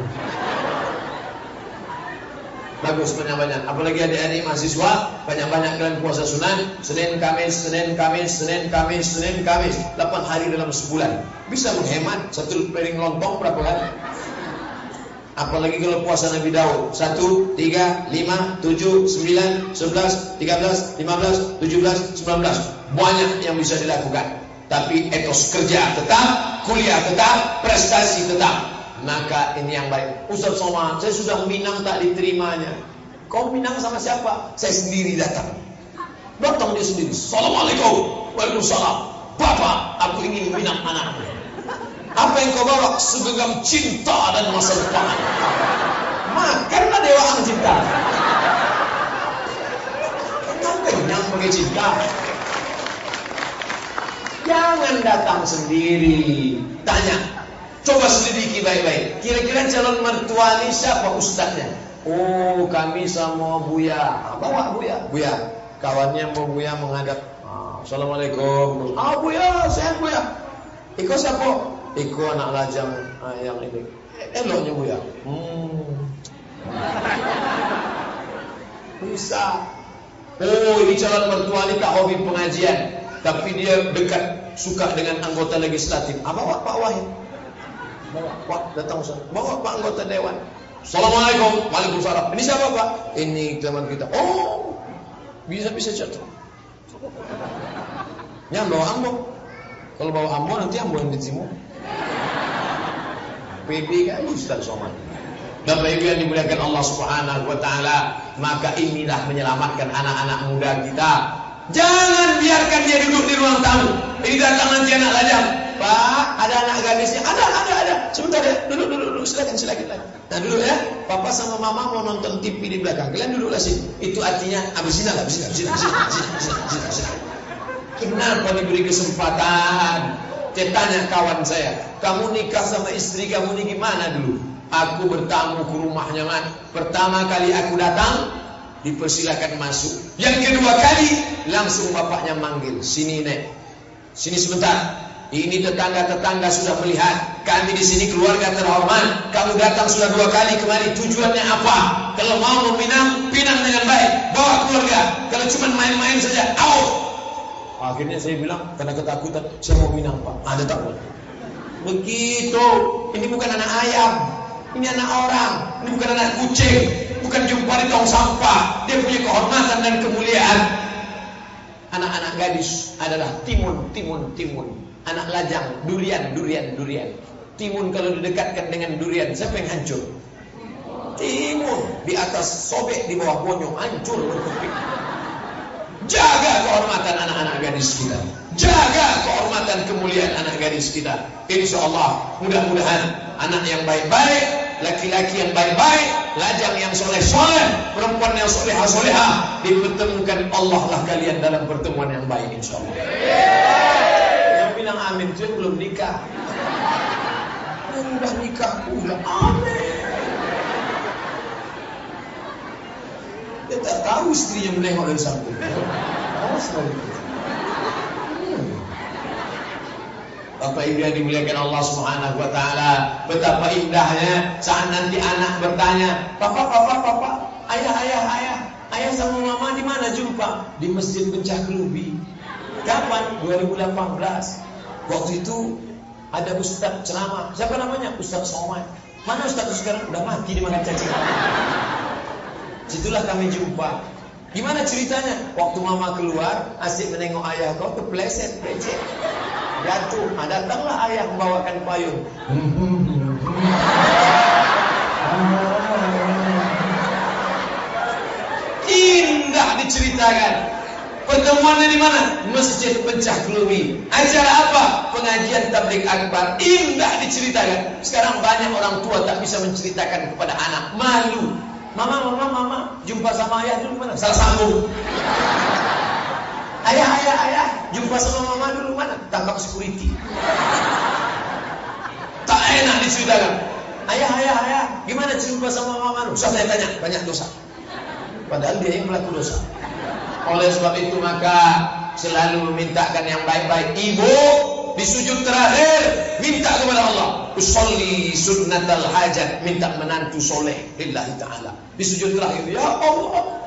bagus banyak-banyak. Apalagi adik-adik mahasiswa banyak-banyak kalian puasa sunat Senin Kamis Senin Kamis Senin Kamis Senin Kamis. 8 hari dalam sebulan. Bisa menghemat satu piring lontong berapa kali Apalagi kalau puasa Nabi Daud. 1, 3, 5, 7, 9, 11, 13, 15, 17, 19 Banyak yang bisa dilakukan. Tapi etos kerja tetap Kuliah tetap Prestasi tetap. Maka ini yang baik. Ustaz Somad saya sudah minang tak diterimanya. Kau minang sama siapa? Saya sendiri datang. Datang dia sendiri. Assalamualaikum. Waalaikumsalam. Bapak aku ingin minang anakmu apa yang kau bawa? Segenggam cinta dan masa depan. Makanlah dewa ang cinta. Kau kenyang pakai cinta. Jangan datang sendiri. Tanya, Coba selidiki baik-baik. Kira-kira calon mertua ini siapa ustadznya? Oh, kami sama Buya. Bawa Buya. Buya. Kawannya mau Buya menghadap. Ah, Assalamualaikum. Ah, Buya, saya Buya. Iko siapa? Iko anak lajang ah, yang ini. Eloknya Buya. Hmm. Bisa. Oh, ini calon mertua ini tak hobi pengajian, tapi dia dekat suka dengan anggota legislatif. Apa ah, Pak Wahid? Bawa Pak datang sana. Bawa Pak anggota dewan. Assalamualaikum. Waalaikumsalam. Ini siapa Pak? Ini teman kita. Oh, bisa bisa jatuh. Ya bawa ambo. Kalau bawa ambo nanti ambo yang ditimu. PD kan Ustaz Somad. Bapak Ibu yang dimuliakan Allah Subhanahu wa taala, maka inilah menyelamatkan anak-anak muda kita. Jangan biarkan dia duduk di ruang tamu. Ini datang nanti anak lajang. Pak, ada anak gadisnya. Ada, ada, ada. Sebentar ya. Duduk, duduk, duduk. Silakan, silakan. Nah, dulu ya. Papa sama mama mau nonton TV di belakang. Kalian duduklah sini. Itu artinya habis lah, habis habis habis Kenapa diberi kesempatan? Dia tanya kawan saya, kamu nikah sama istri kamu ini gimana dulu? Aku bertamu ke rumahnya man. Pertama kali aku datang, dipersilakan masuk. Yang kedua kali, langsung bapaknya manggil, sini nek, sini sebentar. Ini tetangga-tetangga sudah melihat kami di sini keluarga terhormat. Kamu datang sudah dua kali kemari. Tujuannya apa? Kalau mau meminang, pinang dengan baik. Bawa keluarga. Kalau cuma main-main saja, out. Akhirnya saya bilang karena ketakutan, saya mau minang pak. Ada takut. Begitu. Ini bukan anak ayam. Ini anak orang. Ini bukan anak kucing. Bukan jumpa di tong sampah. Dia punya kehormatan dan kemuliaan. Anak-anak gadis adalah timun, timun, timun anak lajang, durian, durian, durian. Timun kalau didekatkan dengan durian, siapa yang hancur? Timun di atas sobek di bawah bonyong hancur. Jaga kehormatan anak-anak gadis kita. Jaga kehormatan kemuliaan anak gadis kita. Insya Allah mudah-mudahan anak yang baik-baik, laki-laki yang baik-baik, lajang yang soleh-soleh, perempuan yang solehah-solehah, dipertemukan Allah lah kalian dalam pertemuan yang baik insya Allah bilang amin itu belum nikah. Yang nikah udah amin. Dia tak tahu istrinya menengok dari samping. Awas lagi. Bapak Ibu yang dimuliakan Allah Subhanahu wa taala, betapa indahnya saat nanti anak bertanya, "Papa, papa, papa, ayah, ayah, ayah, ayah sama mama di mana jumpa?" Di Masjid Pecah Kelubi. Kapan? 2018. Waktu itu ada ustaz ceramah. Siapa namanya? Ustaz Somad. Mana ustaz itu sekarang? Udah mati di mana caci. Situlah kami jumpa. Gimana ceritanya? Waktu mama keluar, asik menengok ayah kau kepleset, becek. Jatuh. Nah, datanglah ayah membawakan payung. Indah diceritakan. Pertemuannya di mana? Masjid Pecah Kelumi. Acara apa? Pengajian tablik akbar. Indah diceritakan. Sekarang banyak orang tua tak bisa menceritakan kepada anak. Malu. Mama, mama, mama. Jumpa sama ayah dulu mana? Salah sambung. Ayah, ayah, ayah. Jumpa sama mama dulu mana? Tangkap security. Tak enak diceritakan. Ayah, ayah, ayah. Gimana jumpa sama mama? Usah saya tanya. Banyak dosa. Padahal dia yang pelaku dosa. Oleh sebab itu maka selalu memintakan yang baik-baik. Ibu di sujud terakhir minta kepada Allah. Usolli sunnatal hajat. Minta menantu soleh. Lillahi ta'ala. Di sujud terakhir. Ya Allah.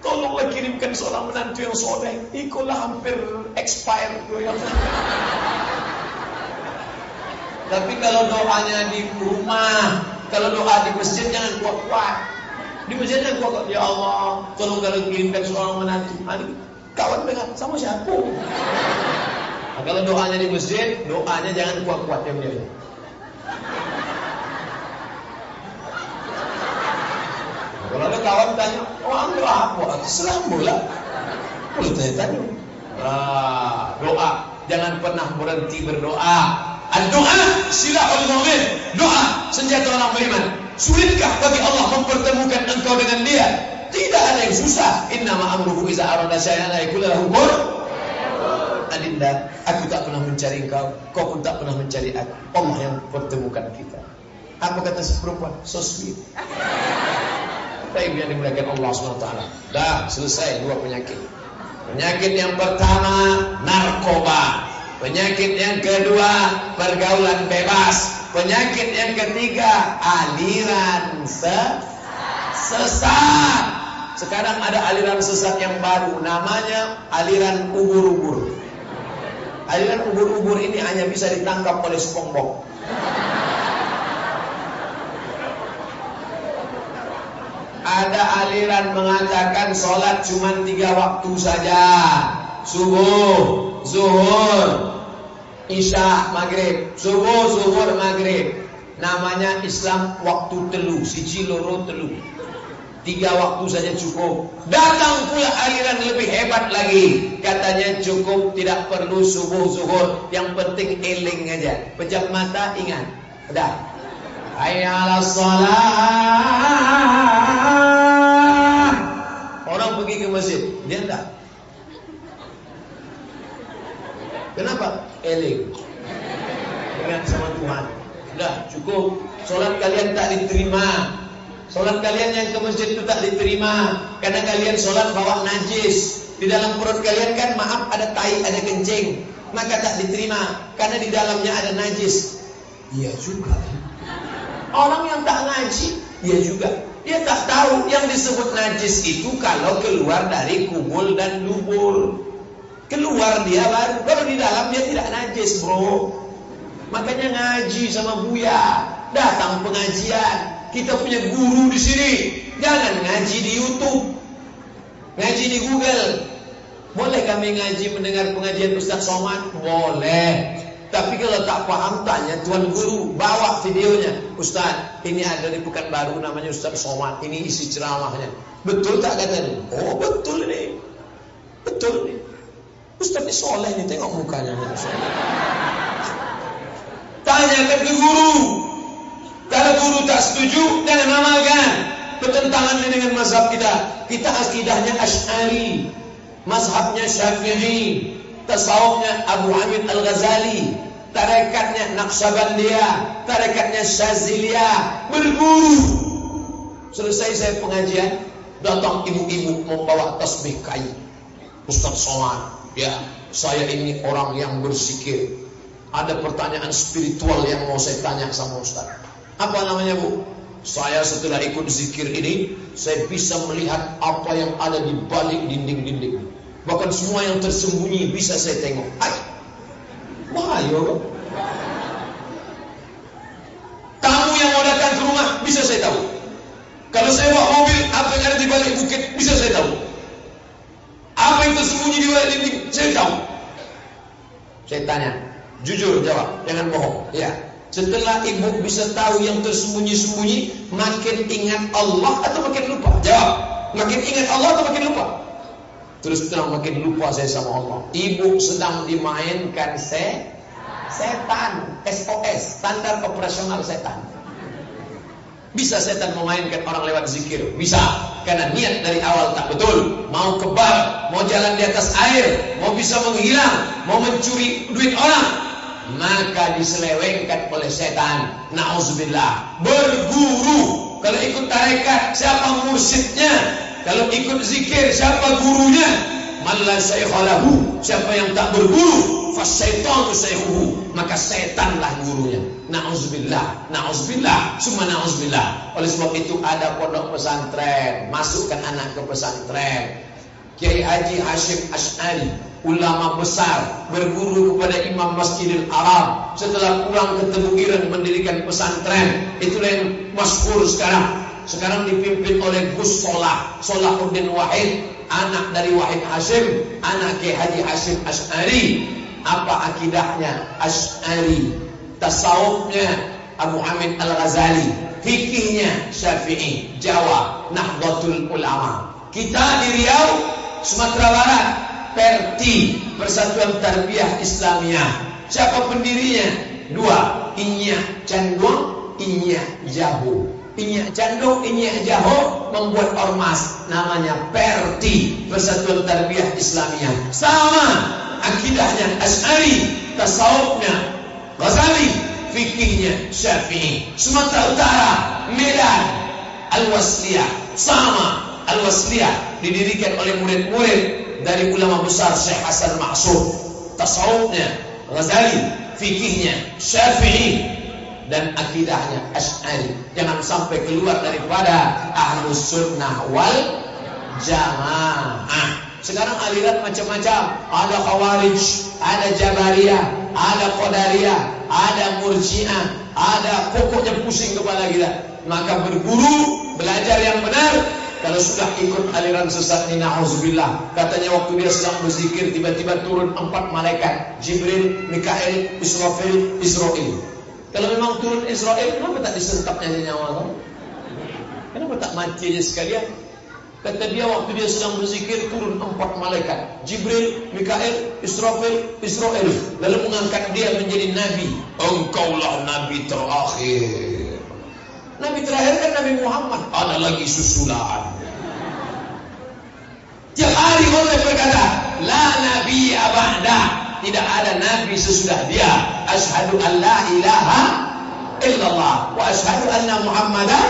Tolonglah kirimkan seorang menantu yang soleh. Ikulah hampir expire. Tapi kalau doanya di rumah, kalau doa di masjid jangan kuat-kuat. Di masjidnya gua kok, ya Allah, tolong kalau kirimkan seorang menantu. Kawan dengan sama siapa? Nah, kalau doanya di masjid, doanya jangan kuat-kuat ya dia. Kalau ada kawan tanya, oh ambil apa? Selam bola. Boleh tanya-tanya. Ah, doa. Jangan pernah berhenti berdoa. Doa silahul mu'min. Doa senjata orang beriman. Sulitkah bagi Allah mempertemukan engkau dengan dia? Tidak ada yang susah. Inna ma'amruhu iza arada syai'an ayakul lahu Adinda, aku tak pernah mencari engkau, kau pun tak pernah mencari aku. Allah yang pertemukan kita. Apa kata si perempuan? So sweet. Baik yang dimuliakan Allah SWT. Dah selesai dua penyakit. Penyakit yang pertama narkoba. Penyakit yang kedua pergaulan bebas. Penyakit yang ketiga aliran se sesat. Sekarang ada aliran sesat yang baru namanya aliran ubur-ubur. Aliran ubur-ubur ini hanya bisa ditangkap oleh SpongeBob. Ada aliran mengatakan sholat cuma tiga waktu saja. Subuh, zuhur, isya, maghrib. Subuh, zuhur, maghrib. Namanya Islam waktu telu, siji loro telu. Tiga waktu saja cukup. Datang pula aliran lebih hebat lagi. Katanya cukup tidak perlu subuh zuhur. Yang penting eling aja. Pejam mata ingat. Dah. Hayya ala salat. Orang pergi ke masjid, dia enggak. Kenapa? Eling. Ingat sama Tuhan. Dah cukup. Solat kalian tak diterima. Solat kalian yang ke masjid itu tak diterima karena kalian solat bawa najis. Di dalam perut kalian kan maaf ada tai, ada kencing. Maka tak diterima karena di dalamnya ada najis. Iya juga. Orang yang tak ngaji, iya juga. Dia tak tahu yang disebut najis itu kalau keluar dari kubul dan dubur. Keluar dia baru. Kalau di dalam dia tidak najis, bro. Makanya ngaji sama Buya. Datang pengajian. Kita punya guru di sini. Jangan ngaji di YouTube. Ngaji di Google. Boleh kami ngaji mendengar pengajian Ustaz Somad? Boleh. Tapi kalau tak paham tanya Tuan Guru, bawa videonya. Ustaz, ini ada di Pekanbaru namanya Ustaz Somad. Ini isi ceramahnya. Betul tak katanya? Oh betul ini. Betul ini. Ustaz ini soleh nih, tengok mukanya. Tanyakan ke guru. Kalau guru tak setuju, jangan amalkan. Bertentangan dengan mazhab kita. Kita akidahnya Ash'ari. Mazhabnya Syafi'i. Tasawufnya Abu Hamid Al-Ghazali. Tarekatnya Naqsyabandiyah. Tarekatnya Syaziliyah. Berguru. Selesai saya pengajian. Datang ibu-ibu membawa tasbih kayu. Ustaz Somad. Ya, saya ini orang yang bersikir. Ada pertanyaan spiritual yang mau saya tanya sama Ustaz. Apa namanya Bu? Saya setelah ikut zikir ini, saya bisa melihat apa yang ada di balik dinding-dinding. Bahkan semua yang tersembunyi bisa saya tengok. Hai. Bahaya Tamu yang mau datang ke rumah bisa saya tahu. Kalau saya bawa mobil, apa yang ada di balik bukit bisa saya tahu. Apa yang tersembunyi di balik dinding saya tahu. Saya tanya, jujur jawab, jangan bohong. Ya. Setelah ibu bisa tahu yang tersembunyi-sembunyi, makin ingat Allah atau makin lupa? Jawab. Makin ingat Allah atau makin lupa? Terus terang makin lupa saya sama Allah. Ibu sedang dimainkan se setan, SOS, standar operasional setan. Bisa setan memainkan orang lewat zikir? Bisa. Karena niat dari awal tak betul. Mau kebal, mau jalan di atas air, mau bisa menghilang, mau mencuri duit orang, maka diselewengkan oleh setan. Nauzubillah. Berguru. Kalau ikut tarekat, siapa mursyidnya? Kalau ikut zikir, siapa gurunya? Malla syaikhalahu. Siapa yang tak berguru, fasyaitanu syaikhuhu. Maka setanlah gurunya. Nauzubillah. Nauzubillah. Summa nauzubillah. Oleh sebab itu ada pondok pesantren. Masukkan anak ke pesantren. Kiai Haji Hashim Ash'ari ulama besar berguru kepada Imam Masjidil Haram. Setelah pulang ke Tebu Ireng mendirikan pesantren itulah yang masyhur sekarang. Sekarang dipimpin oleh Gus Solah Solahuddin Wahid anak dari Wahid Hashim anak Kiai Haji Hashim Ash'ari. Apa akidahnya? Ash'ari. Tasawufnya? Abu Hamid Al-Ghazali. Fikihnya? Syafi'i. Jawa. Nahdlatul Ulama. Kita di Riau Sumatera Barat Perti Persatuan Tarbiyah Islamiyah. Siapa pendirinya? Dua, Inya Candong, Inya Jahu. Inyak Canduk, Inyak Jaho membuat ormas namanya Perti Persatuan Tarbiyah Islamiyah. Sama akidahnya Asy'ari, tasawufnya Ghazali, fikihnya Syafi'i. Sumatera Utara, Medan, Al-Wasliyah. Sama Al-Wasliyah didirikan oleh murid-murid dari ulama besar Syekh Hasan Maksud. Tasawufnya Ghazali, fikihnya Syafi'i, dan akidahnya Asy'ari. Jangan sampai keluar daripada Ahlus Sunnah wal Jamaah. Sekarang aliran macam-macam. Ada Khawarij, ada Jabariyah, ada Qadariyah, ada Murji'ah, ada pokoknya pusing kepala kita. Maka berguru, belajar yang benar, kalau sudah ikut aliran sesat ini na'udzubillah. Katanya waktu dia sedang berzikir Tiba-tiba turun empat malaikat. Jibril, Mikael, Israfil, Israel kalau memang turun Israel, kenapa tak disentapnya nyawa kamu? Kenapa tak mati aja sekalian? Kata dia waktu dia sedang berzikir turun empat malaikat. Jibril, Mikael, Israfil, Israel Lalu mengangkat dia menjadi Nabi. Engkaulah Nabi terakhir. Nabi terakhir kan Nabi Muhammad. Ada lagi susulan Tiap hari orang berkata La Nabi abada tidak ada nabi sesudah dia. Asyhadu an la ilaha illallah wa asyhadu anna Muhammadan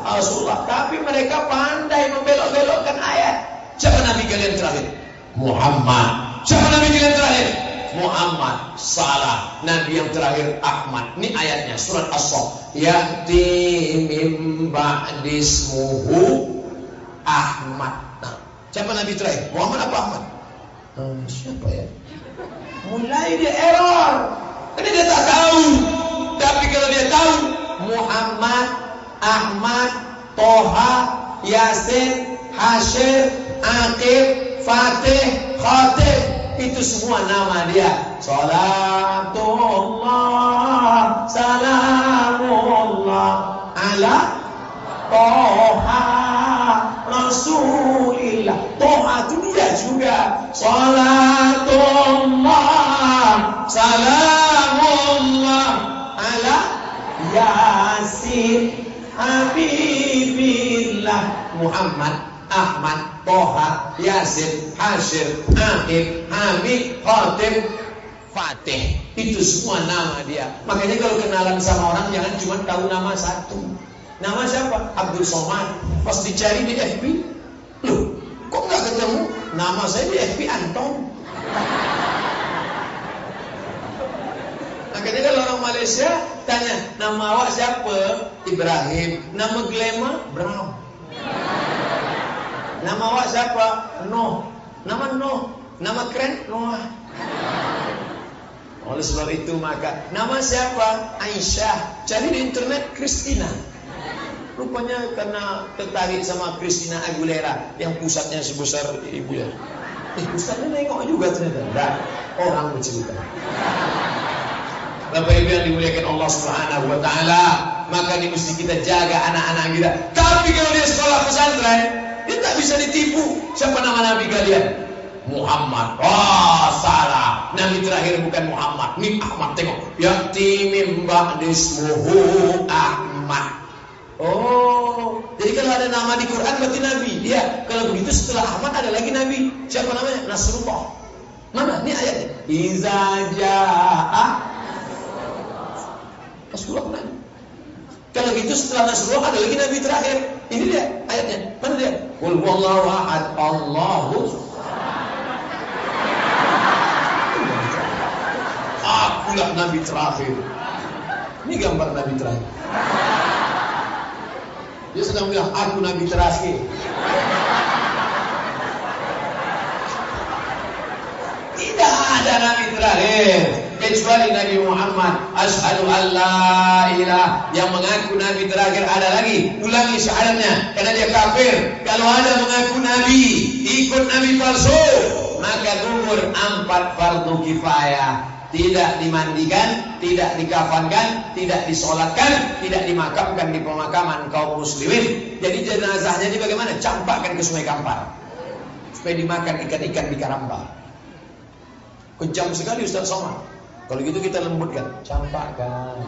Rasulullah. Tapi mereka pandai membelok-belokkan ayat. Siapa nabi kalian terakhir? Muhammad. Siapa nabi kalian terakhir? Muhammad salah Nabi yang terakhir Ahmad ini ayatnya surat As-Saff yati mim ba'dismuhu Ahmad siapa Nabi terakhir Muhammad apa Ahmad hmm, siapa ya mulai dia error. Karena dia tak tahu. Tapi kalau dia tahu Muhammad, Ahmad, Toha, Yasin, Hashir, Aqib, Fatih, Khatib itu semua nama dia. Salatullah, salamullah ala Toha Rasulillah. Toha itu dia juga. Salatullah, salamullah ala Yasin Habibillah Muhammad Ahmad, Toha, Yasin, Hashir, Aqib, Hamid, Khatib, Fatih. Itu semua nama dia. Makanya kalau kenalan sama orang jangan cuma tahu nama satu. Nama siapa? Abdul Somad. Pas dicari di FB, loh, kok nggak ketemu? Nama saya di FB Anton. Makanya kalau orang Malaysia tanya, nama awak siapa? Ibrahim. Nama Glema? Brown. Nama awak siapa? Noh. Nama Noh. Nama keren? Noah. Oleh sebab itu maka nama siapa? Aisyah. Cari di internet Christina. Rupanya karena tertarik sama Christina Aguilera yang pusatnya sebesar ibu ya. Eh, pusatnya nengok juga ternyata. Dan orang bercerita. Bapak Ibu yang dimuliakan Allah Subhanahu wa taala, maka ini mesti kita jaga anak-anak kita. Tapi kalau dia sekolah pesantren, dia tak bisa ditipu. Siapa nama nabi kalian? Muhammad. Oh, salah. Nabi terakhir bukan Muhammad. Ini Ahmad tengok. Yati min ba'dismuhu Ahmad. Oh, jadi kalau ada nama di Quran berarti Nabi. Dia kalau begitu setelah Ahmad ada lagi Nabi. Siapa namanya? Nasrullah. Mana? Ini ayatnya. Iza ja'a Nasrullah Nabi. Kalau gitu setelah Nasrullah ada lagi Nabi terakhir. Ini dia ayatnya. Mana dia? Qul huwallahu ahad Allahu Akulah Nabi terakhir. Ini gambar Nabi terakhir. Dia sedang bilang, aku Nabi terakhir. Tidak ada Nabi terakhir kecuali Nabi Muhammad. Ashadu an la ilah yang mengaku Nabi terakhir ada lagi. Ulangi syahadatnya karena dia kafir. Kalau ada mengaku Nabi, ikut Nabi palsu, maka gugur empat fardu kifayah tidak dimandikan, tidak dikafankan, tidak disolatkan, tidak dimakamkan di pemakaman kaum muslimin. Jadi jenazahnya ini bagaimana? Campakkan ke sungai Kampar. Supaya dimakan ikan-ikan di Karamba. Kejam sekali Ustaz Somad. Kalau gitu kita lembutkan, campakkan.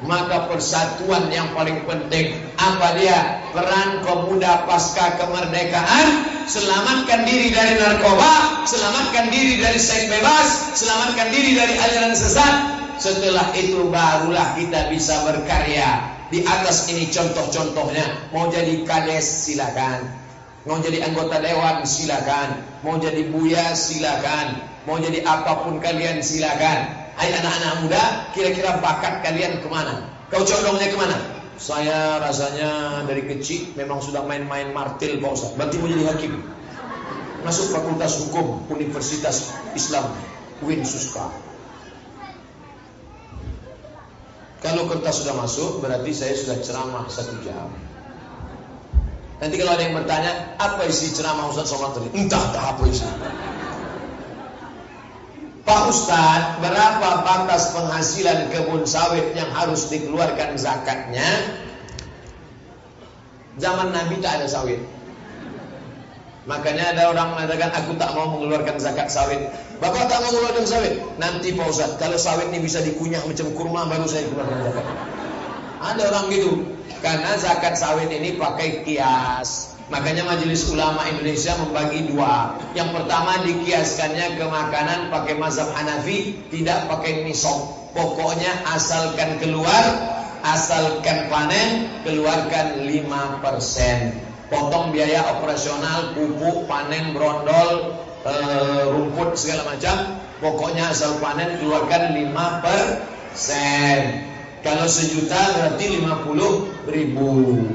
Maka persatuan yang paling penting apa dia? Peran pemuda pasca kemerdekaan selamatkan diri dari narkoba, selamatkan diri dari seks bebas, selamatkan diri dari aliran sesat. Setelah itu barulah kita bisa berkarya. Di atas ini contoh-contohnya. Mau jadi kades silakan. Mau jadi anggota dewan silakan. Mau jadi buya silakan. Mau jadi apa pun kalian silakan. Hai anak-anak muda, kira-kira bakat kalian ke mana? Kau condongnya ke mana? Saya rasanya dari kecil memang sudah main-main martil Pak Ustaz. Berarti mau jadi hakim. Masuk Fakultas Hukum Universitas Islam UIN Suska. Kalau kertas sudah masuk, berarti saya sudah ceramah satu jam. Nanti kalau ada yang bertanya, apa isi ceramah Ustaz Somad tadi? Entah, entah apa isi. Pak Ustadz, berapa batas penghasilan kebun sawit yang harus dikeluarkan zakatnya? Zaman Nabi tak ada sawit. Makanya ada orang mengatakan aku tak mau mengeluarkan zakat sawit. Bapak tak mau mengeluarkan sawit. Nanti Pak Ustadz, kalau sawit ini bisa dikunyah macam kurma baru saya keluarkan zakat. Ada orang gitu. Karena zakat sawit ini pakai kias. Makanya Majelis Ulama Indonesia membagi dua. Yang pertama dikiaskannya ke makanan pakai mazhab Hanafi, tidak pakai nisab. Pokoknya asalkan keluar, asalkan panen, keluarkan 5%. Potong biaya operasional, pupuk, panen, brondol, e, rumput segala macam. Pokoknya asal panen keluarkan 5%. Kalau sejuta berarti 50 ribu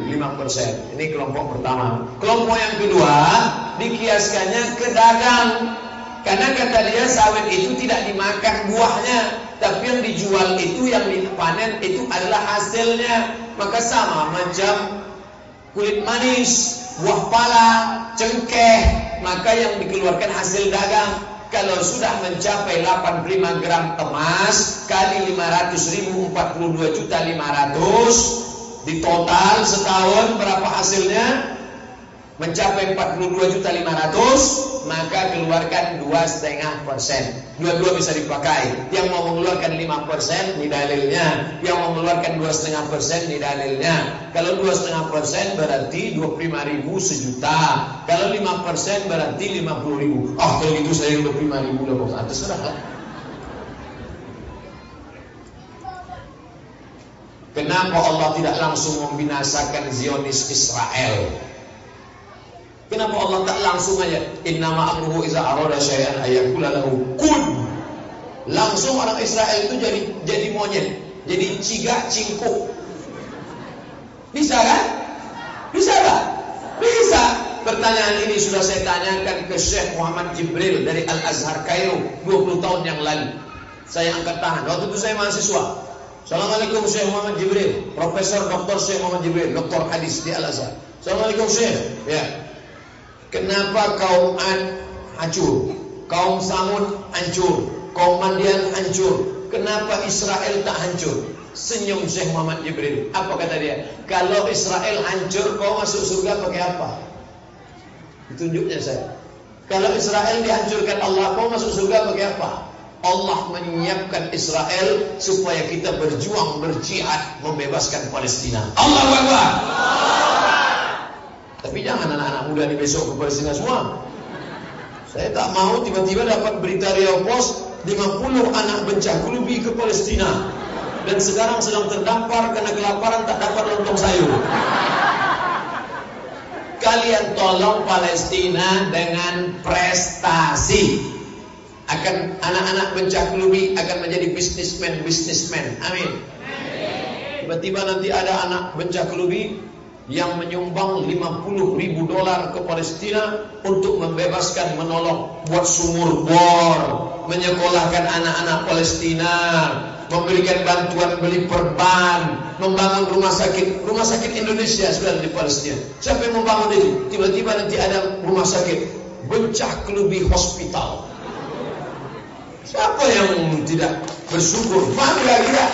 5 persen. Ini kelompok pertama. Kelompok yang kedua Dikiaskannya ke dagang. Karena kata dia sawit itu tidak dimakan buahnya. Tapi yang dijual itu Yang dipanen itu adalah hasilnya. Maka sama macam Kulit manis Buah pala Cengkeh. Maka yang dikeluarkan hasil dagang kalau sudah mencapai 85 gram emas kali 500 ribu 42 juta 500 di total setahun berapa hasilnya mencapai 42 juta 500 maka keluarkan dua setengah persen. Dua-dua bisa dipakai. Yang mau mengeluarkan 5 persen ini dalilnya. Yang mau mengeluarkan dua setengah persen ini dalilnya. Kalau dua setengah persen berarti 25 ribu sejuta. Kalau 5 persen berarti 50 ribu. Oh kalau gitu saya 25 ribu lah bos. Terserah lah. Kenapa Allah tidak langsung membinasakan Zionis Israel? Kenapa Allah tak langsung aja innama amruhu iza arada syai'an ayakula lahu kun. Langsung orang Israel itu jadi jadi monyet, jadi ciga cingkuk. Bisa kan? Bisa kan? Bisa. Pertanyaan ini sudah saya tanyakan ke Syekh Muhammad Jibril dari Al-Azhar Kairo 20 tahun yang lalu. Saya angkat tangan. Waktu itu saya mahasiswa. Assalamualaikum Syekh Muhammad Jibril, Profesor Dr. Syekh Muhammad Jibril, Doktor Hadis di Al-Azhar. Assalamualaikum Syekh. Ya, Kenapa kaum Ad hancur? Kaum Samud hancur? Kaum Madian hancur? Kenapa Israel tak hancur? Senyum Syekh Muhammad Jibril. Apa kata dia? Kalau Israel hancur, kau masuk surga pakai apa? Tunjuknya saya. Kalau Israel dihancurkan Allah, kau masuk surga pakai apa? Allah menyiapkan Israel supaya kita berjuang berjihad membebaskan Palestina. Allah Akbar. Tapi jangan anak-anak muda ini besok ke Palestina semua. Saya tak mau tiba-tiba dapat berita Riau Pos 50 anak bencakulubi ke Palestina dan sekarang sedang terdampar karena kelaparan tak dapat lontong sayur. Kalian tolong Palestina dengan prestasi akan anak-anak bencakulubi akan menjadi bisnismen bisnismen. Amin. Tiba-tiba nanti ada anak bencakulubi yang menyumbang 50 ribu dolar ke Palestina untuk membebaskan menolong buat sumur bor menyekolahkan anak-anak Palestina memberikan bantuan beli perban membangun rumah sakit. Rumah sakit Indonesia sudah di Palestina. Siapa yang membangun itu? Tiba-tiba nanti ada rumah sakit. Bencah kelubi hospital. Siapa yang tidak bersyukur? Bangga kita.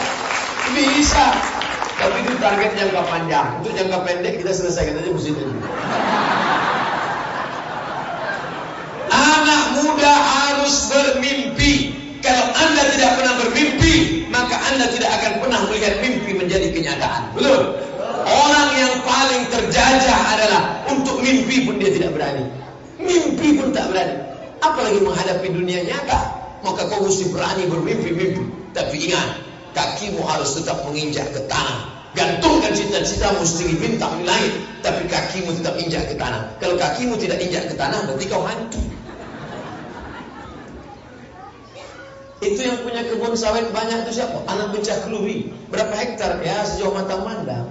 Bisa tapi itu target jangka panjang. Untuk jangka pendek kita selesaikan aja musim ini. Anak muda harus bermimpi. Kalau anda tidak pernah bermimpi, maka Anda tidak akan pernah melihat mimpi menjadi kenyataan. Betul? Orang yang paling terjajah adalah untuk mimpi pun dia tidak berani. Mimpi pun tak berani. Apalagi menghadapi dunia nyata. Maka kau mesti berani bermimpi-mimpi. Tapi ingat, kakimu harus tetap menginjak ke tanah. Gantungkan cita-citamu setinggi bintang di langit, tapi kakimu tetap injak ke tanah. Kalau kakimu tidak injak ke tanah, berarti kau hantu. Itu yang punya kebun sawit banyak itu siapa? Anak bencah keluri. Berapa hektar? Ya sejauh mata mandang.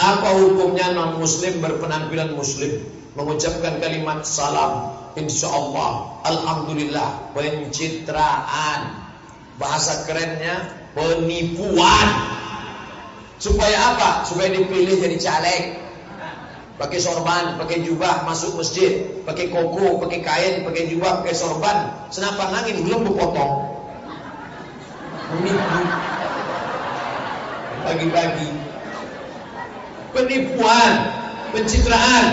Apa hukumnya non muslim berpenampilan muslim mengucapkan kalimat salam insya Allah alhamdulillah pencitraan bahasa kerennya penipuan. Supaya apa? Supaya dipilih jadi caleg. Pakai sorban, pakai jubah masuk masjid, pakai koko, pakai kain, pakai jubah, pakai sorban, senapan angin belum berpotong. Menipu. Bagi-bagi. Penipuan, pencitraan.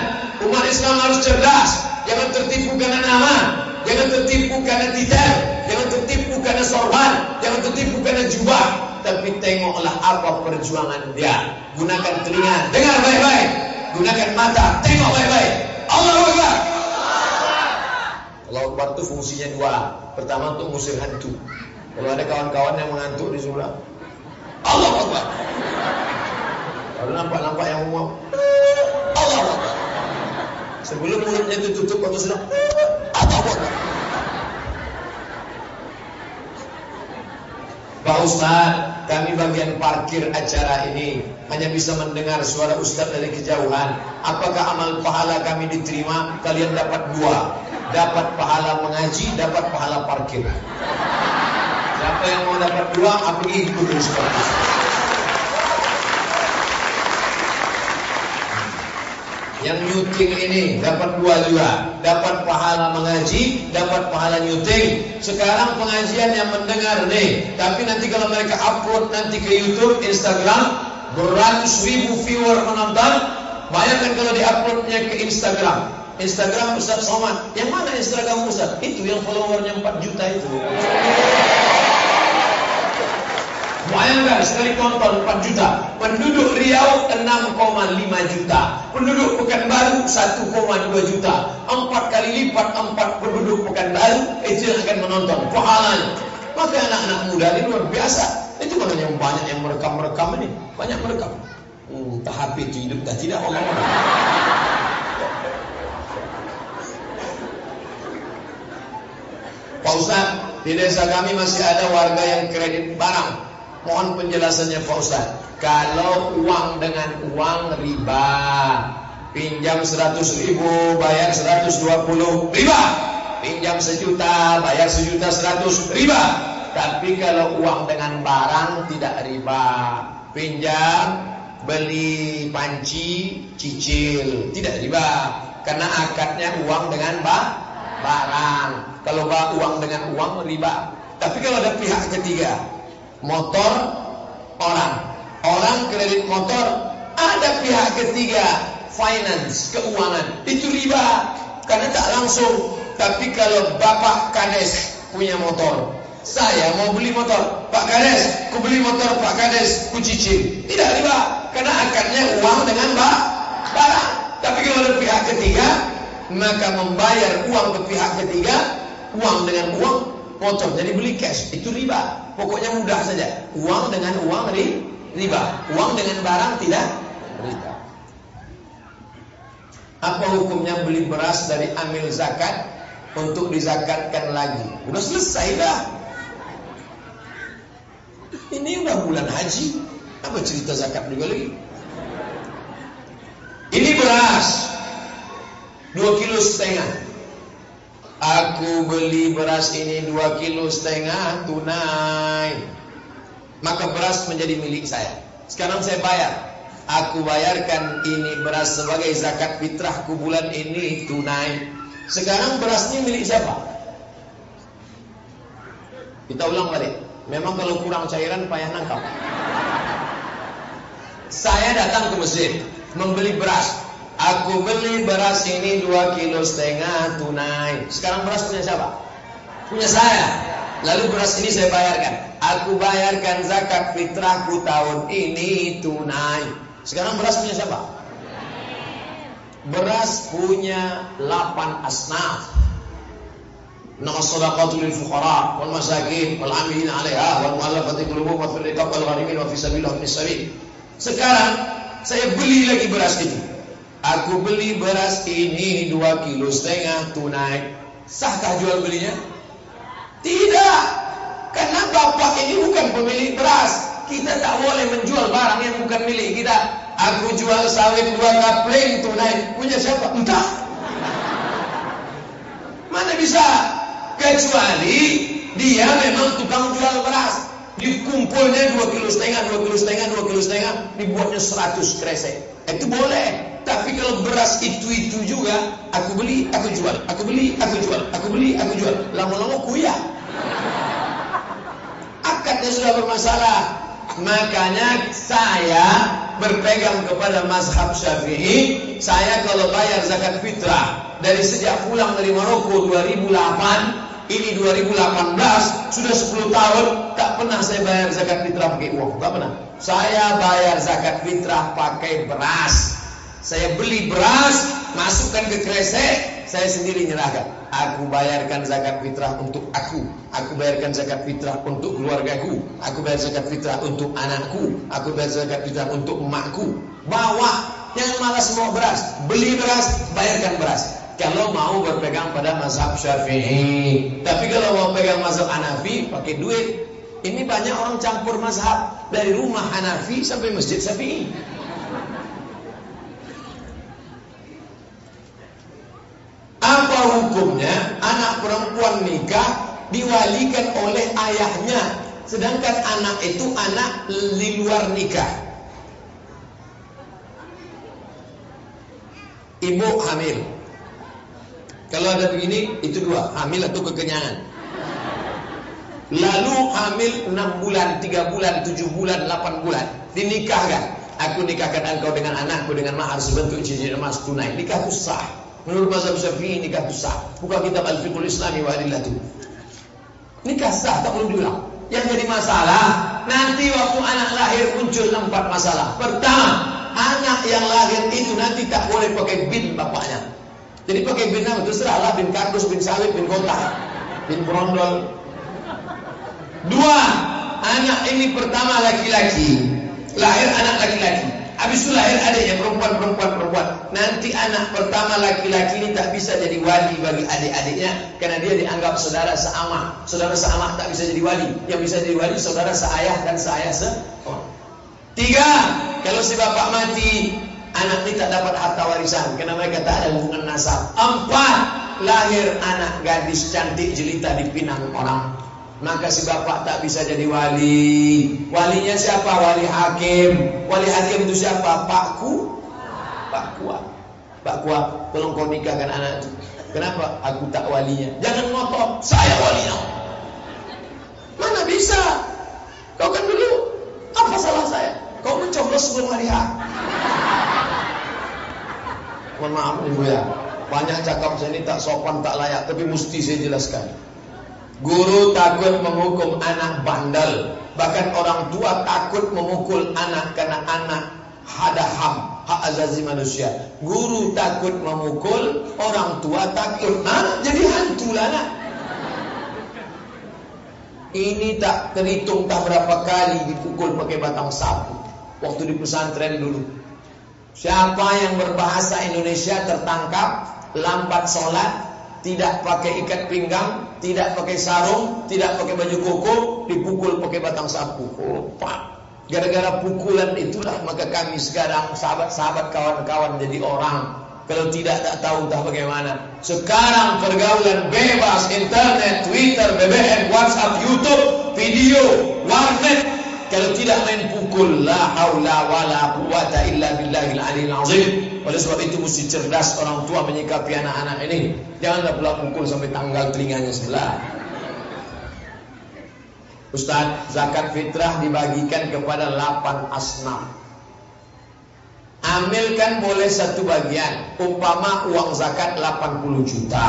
Umat Islam harus cerdas, jangan tertipu karena nama, jangan tertipu karena titel, jangan tertipu karena sorban, jangan tertipu karena jubah, tapi tengoklah apa perjuangan dia. Gunakan telinga, dengar baik-baik gunakan mata, tengok baik-baik. Allah Akbar. Allah Akbar itu fungsinya dua. Pertama untuk mengusir hantu. Kalau ada kawan-kawan yang mengantuk di sebelah, Allah Akbar. Kalau nampak-nampak yang umum, Allah Akbar. Sebelum mulutnya itu tutup atau sudah, Pak Ustaz, kami bagian parkir acara ini hanya bisa mendengar suara Ustaz dari kejauhan. Apakah amal pahala kami diterima? Kalian dapat dua. Dapat pahala mengaji, dapat pahala parkir. Siapa yang mau dapat dua, aku ikut Ustaz. Yang nyuting ini dapat dua juga. Dapat pahala mengaji Dapat pahala nyuting Sekarang pengajian yang mendengar nih. Tapi nanti kalau mereka upload nanti ke Youtube, Instagram Beratus ribu viewer menonton Bayangkan kalau diuploadnya ke Instagram. Instagram Ustaz Somad. Yang mana Instagram Ustaz? Itu yang followernya 4 juta itu Bayangkan sekali tonton 4 juta. Penduduk Riau 6,5 juta. Penduduk Pekanbaru 1,2 juta. Empat kali lipat empat penduduk Pekanbaru Itu yang akan menonton. Pahalanya Maka anak-anak muda ini luar biasa. Itu mana yang banyak yang merekam-merekam ini. Banyak merekam. Hmm, Tak HP itu hidup tak tidak Allah Pak Ustaz Di desa kami masih ada warga yang kredit barang Mohon penjelasannya Pak Ustaz. Kalau uang dengan uang riba, pinjam 100 ribu, bayar 120 riba. Pinjam sejuta, bayar sejuta 100 riba. Tapi kalau uang dengan barang tidak riba. Pinjam, beli panci, cicil, tidak riba. Karena akadnya uang dengan barang. Kalau uang dengan uang riba. Tapi kalau ada pihak ketiga, motor orang. Orang kredit motor ada pihak ketiga finance keuangan itu riba karena tak langsung. Tapi kalau bapak kades punya motor, saya mau beli motor, Pak Kades, ku beli motor Pak Kades, ku cicil. Tidak riba karena akarnya uang dengan bak barang. Tapi kalau pihak ketiga, maka membayar uang ke pihak ketiga, uang dengan uang motor jadi beli cash itu riba. Pokoknya mudah saja. Uang dengan uang riba. Uang dengan barang tidak riba. Apa hukumnya beli beras dari amil zakat untuk dizakatkan lagi? Udah selesai dah. Ini udah bulan haji. Apa cerita zakat juga lagi? Ini beras. Dua kilo setengah. Aku beli beras ini dua kilo setengah tunai. Maka beras menjadi milik saya. Sekarang saya bayar. Aku bayarkan ini beras sebagai zakat fitrahku bulan ini tunai. Sekarang berasnya milik siapa? Kita ulang balik. Memang kalau kurang cairan payah nangkap. Saya datang ke masjid Membeli beras Aku beli beras ini dua kilo setengah tunai. Sekarang beras punya siapa? Punya saya. Lalu beras ini saya bayarkan. Aku bayarkan zakat fitrahku tahun ini tunai. Sekarang beras punya siapa? Beras punya 8 asnaf. Lil fuqara wal masakin wal amilin 'alaiha wal mu'allafati qulubuhum wa fi sabilillah wa sabil. Sekarang saya beli lagi beras itu. Aku beli beras ini 2 kilo setengah tunai. Sahkah jual belinya? Tidak. Karena bapak ini bukan pemilik beras. Kita tak boleh menjual barang yang bukan milik kita. Aku jual sawit dua kapling tunai. Punya siapa? Entah. Mana bisa? Kecuali dia memang tukang jual beras. Dikumpulnya dua kilo setengah, dua kilo setengah, dua kilo setengah, dibuatnya seratus kresek. Itu boleh. Tapi kalau beras itu-itu juga, aku beli, aku jual, aku beli, aku jual, aku beli, aku jual. Lama-lama kuyah. Akadnya sudah bermasalah. Makanya saya berpegang kepada mazhab syafi'i. Saya kalau bayar zakat fitrah dari sejak pulang dari Maroko 2008 ini 2018 sudah 10 tahun tak pernah saya bayar zakat fitrah pakai uang tak pernah saya bayar zakat fitrah pakai beras saya beli beras, masukkan ke kresek, saya sendiri nyerahkan. Aku bayarkan zakat fitrah untuk aku. Aku bayarkan zakat fitrah untuk keluargaku. Aku bayar zakat fitrah untuk anakku. Aku bayar zakat fitrah untuk emakku. Bawa, yang malas mau beras. Beli beras, bayarkan beras. Kalau mau berpegang pada mazhab syafi'i. Tapi kalau mau pegang mazhab Hanafi, pakai duit. Ini banyak orang campur mazhab. Dari rumah Hanafi sampai masjid syafi'i. Apa hukumnya anak perempuan nikah diwalikan oleh ayahnya sedangkan anak itu anak di luar nikah. Ibu hamil. Kalau ada begini itu dua, hamil atau kekenyangan. Lalu hamil 6 bulan, 3 bulan, 7 bulan, 8 bulan dinikahkan. Aku nikahkan engkau dengan anakku dengan mahar sebentuk cincin emas tunai. Nikah itu sah. Menurut mazhab Syafi'i nikah itu sah. Buka kitab Al-Fiqhul Islami wa Adillatu. Nikah sah tak perlu diulang. Yang jadi masalah nanti waktu anak lahir muncul empat masalah. Pertama, anak yang lahir itu nanti tak boleh pakai bin bapaknya. Jadi pakai bin apa? Terserahlah bin kardus, bin sawit, bin kotak, bin brondol. Dua, anak ini pertama laki-laki. Lahir anak laki-laki. Habis itu lahir adiknya perempuan, perempuan, perempuan. Nanti anak pertama laki-laki ini tak bisa jadi wali bagi adik-adiknya karena dia dianggap saudara seamah. Saudara seamah tak bisa jadi wali. Yang bisa jadi wali saudara seayah dan seayah se. Tiga, kalau si bapak mati, anak ini tak dapat harta warisan karena mereka tak ada hubungan nasab. Empat, lahir anak gadis cantik jelita di pinang orang maka si bapak tak bisa jadi wali. Walinya siapa? Wali hakim. Wali hakim itu siapa? Pakku. Pak Kuat. Pak Kuat, tolong kau nikahkan anak itu. Kenapa? Aku tak walinya. Jangan ngotot. Saya walinya. Mana bisa? Kau kan dulu. Apa salah saya? Kau mencoblos sebelum hari H. Mohon maaf ibu ya. Banyak cakap saya ini tak sopan, tak layak. Tapi mesti saya jelaskan. Guru takut menghukum anak bandel. Bahkan orang tua takut memukul anak karena anak ada ham, hak azazi manusia. Guru takut memukul, orang tua takut. Nah, jadi hantu lah anak. Ini tak terhitung tak berapa kali dipukul pakai batang sapu. Waktu di pesantren dulu. Siapa yang berbahasa Indonesia tertangkap, lambat sholat, tidak pakai ikat pinggang, tidak pakai sarung, tidak pakai baju koko, dipukul pakai batang sapu. Pak. Gara-gara pukulan itulah maka kami sekarang sahabat-sahabat kawan-kawan jadi orang. Kalau tidak tak tahu entah bagaimana. Sekarang pergaulan bebas internet, Twitter, BBM, WhatsApp, YouTube, video, warnet. Kalau tidak main pukul, la haula wala quwata illa billahil aliyil azim. Oleh sebab itu mesti cerdas orang tua menyikapi anak-anak ini. Janganlah pula pukul sampai tanggal telinganya sebelah. Ustaz, zakat fitrah dibagikan kepada 8 asnaf. Ambilkan boleh satu bagian. Umpama uang zakat 80 juta.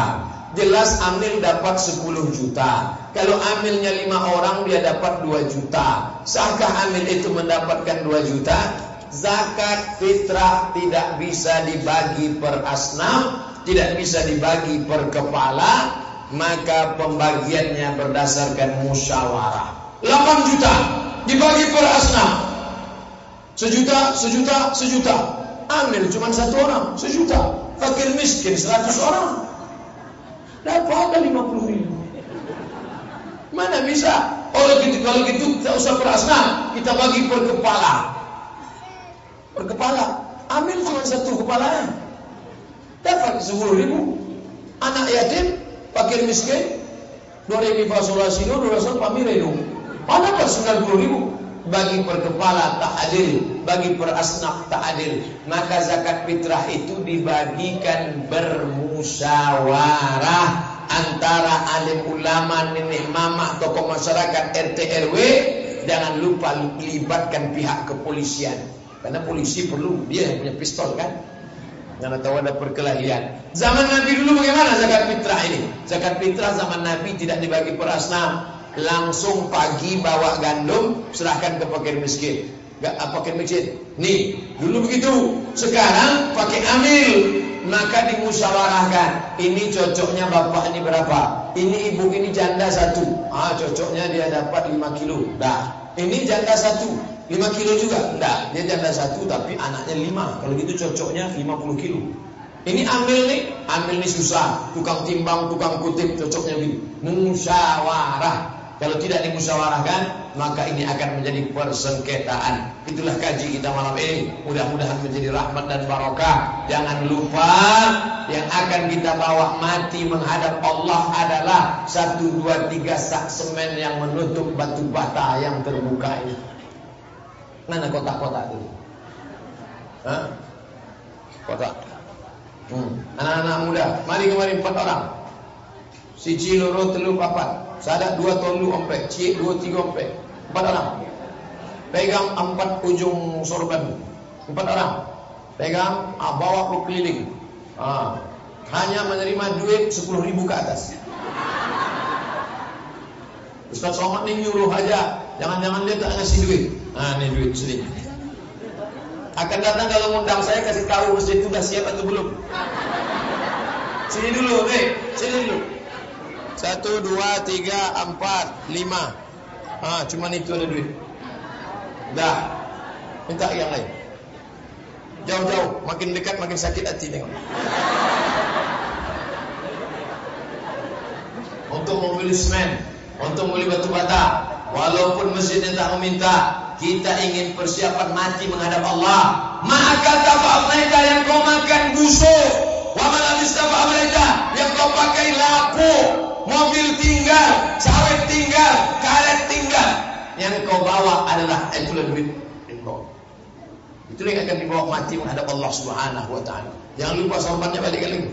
jelas amil dapat 10 juta. Kalau amilnya 5 orang dia dapat 2 juta. Sahkah amil itu mendapatkan 2 juta? Zakat fitrah tidak bisa dibagi per asnaf, tidak bisa dibagi per kepala, maka pembagiannya berdasarkan musyawarah. 8 juta dibagi per asnaf. Sejuta, sejuta, sejuta. Amil cuma satu orang, sejuta. Fakir miskin 100 orang. Dapat ada 50 ribu. Mana bisa? Kalau gitu, kalau gitu tidak usah per asnaf, kita bagi per kepala per kepala. Ambil cuma satu kepala. Dapat sepuluh ribu. Anak yatim, fakir miskin, dua ribu fasolasi dua rasul pamiredo. Mana sembilan puluh ribu? Bagi per kepala tak adil, bagi per asnaf tak adil. Maka zakat fitrah itu dibagikan bermusyawarah antara alim ulama, nenek mama, tokoh masyarakat, RT RW. Jangan lupa libatkan pihak kepolisian. Karena polisi perlu dia yang punya pistol kan. Karena tahu ada perkelahian. Zaman Nabi dulu bagaimana zakat fitrah ini? Zakat fitrah zaman Nabi tidak dibagi per asnaf. Langsung pagi bawa gandum serahkan ke fakir miskin. Gak apa fakir miskin. Nih, dulu begitu. Sekarang pakai amil. Maka dimusyawarahkan. Ini cocoknya bapak ini berapa? Ini ibu ini janda satu. Ah, cocoknya dia dapat 5 kilo. Dah. Ini janda satu. 5 kilo juga? Enggak, dia janda satu tapi anaknya 5 Kalau gitu cocoknya 50 kilo. Ini ambil nih, ambil nih susah. Tukang timbang, tukang kutip cocoknya begini. Musyawarah. Kalau tidak dimusyawarahkan Maka ini akan menjadi persengketaan. Itulah kaji kita malam ini. Mudah-mudahan menjadi rahmat dan barokah. Jangan lupa Yang akan kita bawa mati menghadap Allah adalah Satu, dua, tiga sak semen yang menutup batu bata yang terbuka ini Mana kotak-kotak itu? Hah? Kotak. Hmm. Anak-anak muda, mari kemari empat orang. Siji loro telu papat. Sadak dua tolu ompek, cik dua tiga ompek. Empat orang. Pegang empat ujung sorban. Empat orang. Pegang, ah, bawa ke keliling. Ah. Hanya menerima duit sepuluh ribu ke atas. Ustaz Somad ini nyuruh aja Jangan-jangan dia tak ngasih duit. Ini duit sini. Akan datang kalau ngundang saya kasih tahu masjid itu sudah siap atau belum. Sini dulu, nih, sini dulu. Satu, dua, tiga, empat, lima. Ah, cuma itu ada duit. Dah, minta yang lain. Jauh-jauh, makin dekat makin sakit hati tengok. Untuk membeli semen, untuk membeli batu bata, Walaupun masjidnya tak meminta, kita ingin persiapan mati menghadap Allah. Maka tapak mereka yang kau makan busuk. Wa tapak mereka yang kau pakai lapu. Mobil tinggal, sawit tinggal, karet tinggal. Yang kau bawa adalah itulah duit kau. Itu yang akan dibawa mati menghadap Allah Subhanahu wa taala. Jangan lupa sorbannya balik lagi.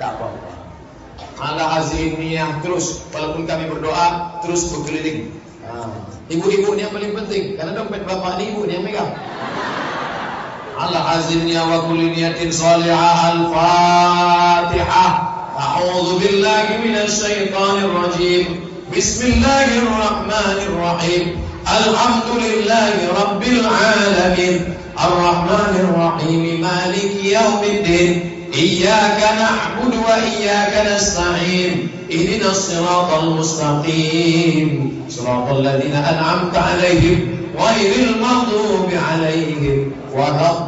Tak apa-apa ala yang terus walaupun kami berdoa terus berkeliling. Ibu-ibu ini yang paling penting karena dompet bapak ini ibu ini yang megang. Ala azimnya wa kulli niyatin salihah al-Fatihah. A'udzu billahi minasy syaithanir rajim. Bismillahirrahmanirrahim. Alhamdulillahi rabbil alamin. Ar-Rahmanir Rahim. Maliki yaumiddin. Iyyaka na'budu wa iyyaka nasta'in. Ihdinas siratal mustaqim. Siratal ladzina an'amta 'alaihim ghairil maghdubi 'alaihim waladdallin.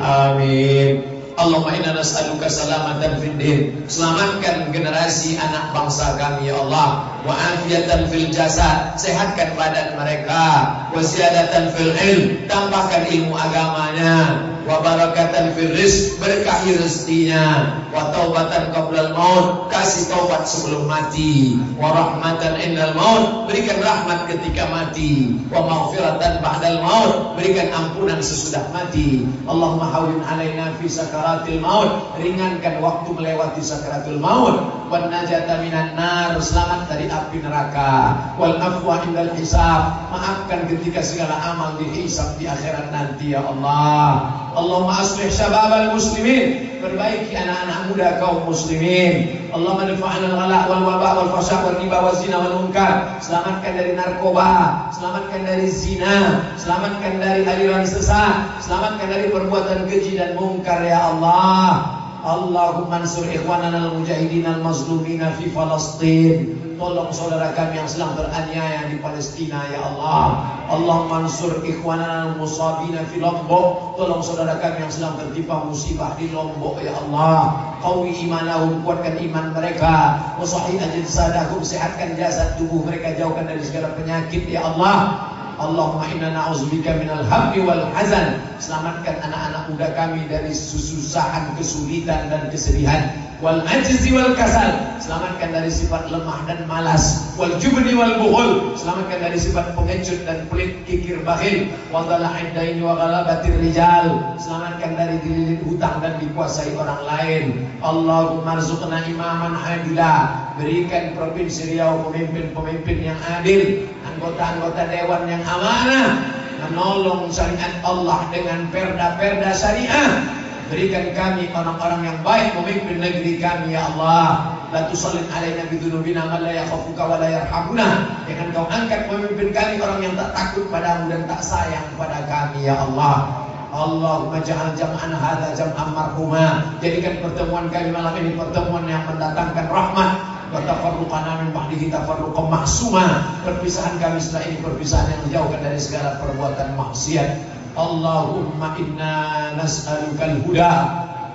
Amin. Allahumma inna nas'aluka salamatan fid din. Selamatkan generasi anak bangsa kami ya Allah. Wa afiyatan fil jasad. Sehatkan badan mereka. Wa ziyadatan fil ilm. Tambahkan ilmu agamanya wa barakatan fil berkahi rezekinya. Wa taubatan qabla maut kasih taubat sebelum mati. Wa rahmatan indal maut berikan rahmat ketika mati. Wa maghfiratan ba'dal maut berikan ampunan sesudah mati. Allahumma hawin alaina fi sakaratil maut ringankan waktu melewati sakaratul maut wan najata minan nar. Selamat dari api neraka. Wal afwa indal hisab. Maafkan ketika segala amal dihisab di akhirat nanti ya Allah. Allahumma aslih syababal muslimin. Perbaiki anak-anak muda kaum muslimin. Allahumma dafa'na al-ghala wal waba wal fasha wal riba wal zina wal munkar selamatkan dari narkoba. Selamatkan dari zina. Selamatkan dari aliran sesat. Selamatkan dari perbuatan keji dan mungkar ya Allah Allahumma ansur ikhwanana al-mujahidin al-mazlumina fi Falastin Tolong saudara kami yang sedang beraniaya di Palestina ya Allah. Allahumma ansur ikhwanana al-musabina fi Lombok. Tolong saudara kami yang sedang tertimpa musibah di Lombok ya Allah. Qawi imanahum kuatkan iman mereka. Wasahih ajid sadahum sehatkan jasad tubuh mereka jauhkan dari segala penyakit ya Allah Allahumma inna na'udzubika minal hammi wal hazan. Selamatkan anak-anak muda kami dari kesusahan, kesulitan dan kesedihan. Wal ajzi wal kasal. Selamatkan dari sifat lemah dan malas. Wal jubni wal bukhul. Selamatkan dari sifat pengecut dan pelit, kikir, bakhil. Wa dhala'id daini wa ghalabatir rijal. Selamatkan dari dililit hutang dan dikuasai orang lain. Allahumma rzuqna imaman adila. Berikan provinsi Riau pemimpin-pemimpin yang adil anggota-anggota dewan yang amanah menolong syariat Allah dengan perda-perda syariah berikan kami orang-orang yang baik memimpin negeri kami ya Allah. La tusallit alaina bidunubina man la yakhafuka wa la yarhamuna. Jangan kau angkat pemimpin kami orang yang tak takut padamu dan tak sayang kepada kami ya Allah. Allahumma ja'al jam'an hadha jam'an marhuma. Jadikan pertemuan kami malam ini pertemuan yang mendatangkan rahmat. Wa tafarruqana min ba'dihi tafarruqan ma'suma. Perpisahan kami setelah ini perpisahan yang menjauhkan dari segala perbuatan maksiat Allahumma inna nas'alukal huda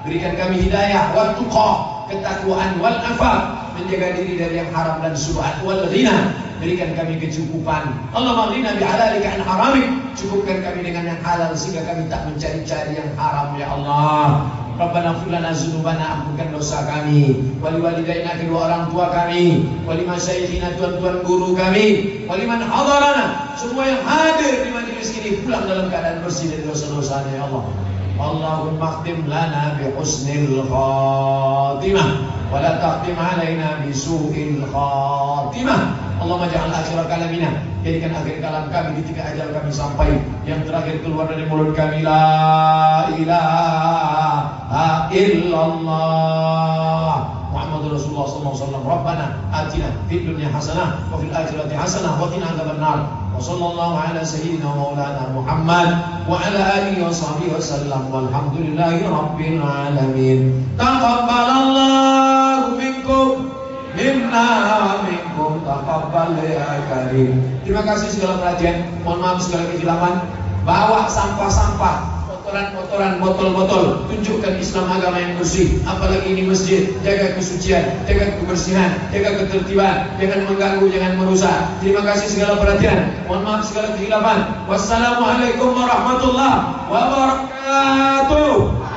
berikan kami hidayah wa tuqa ketakwaan wal afaf menjaga diri dari yang haram dan subhat wal ghina. Berikan kami kecukupan. Allah maghnina bi halalika an haramik. Cukupkan kami dengan yang halal sehingga kami tak mencari-cari yang haram ya Allah. Rabbana fulana zunubana ampunkan dosa kami. Wali walidaina kedua orang tua kami. Wali masyayikhina tuan-tuan guru kami. Wali man hadarana Semua yang hadir di majlis ini Pulang dalam keadaan bersih dari dosa-dosanya ya Allah. Allahumma khtim lana bi husnil khatimah Wala taqtim alaina bi su'il khatimah. Allahumma ja'al akhir kalamina. Jadikan akhir kalam kami ketika ajal kami sampai. Yang terakhir keluar dari mulut kami La ilaha illallah. Rasulullah sallallahu alaihi wasallam Rabbana atina fid dunya hasanah wa fil akhirati hasanah wa qina adzabannar. wa ala sayyidina wa maulana Muhammad wa ala alihi wa sahbihi wasallam walhamdulillahi rabbil alamin taqabbalallahu minkum minna minkum taqabbal ya karim. Terima kasih segala perhatian. Mohon maaf segala kehilangan. Bawa sampah-sampah kotoran-kotoran botol-botol. Tunjukkan Islam agama yang bersih. Apalagi ini masjid. Jaga kesucian jaga kebersihan jaga ketertiban. Jangan mengganggu jangan merusak. Terima kasih segala perhatian. Mohon maaf segala kehilafan wassalamualaikum warahmatullahi wabarakatuh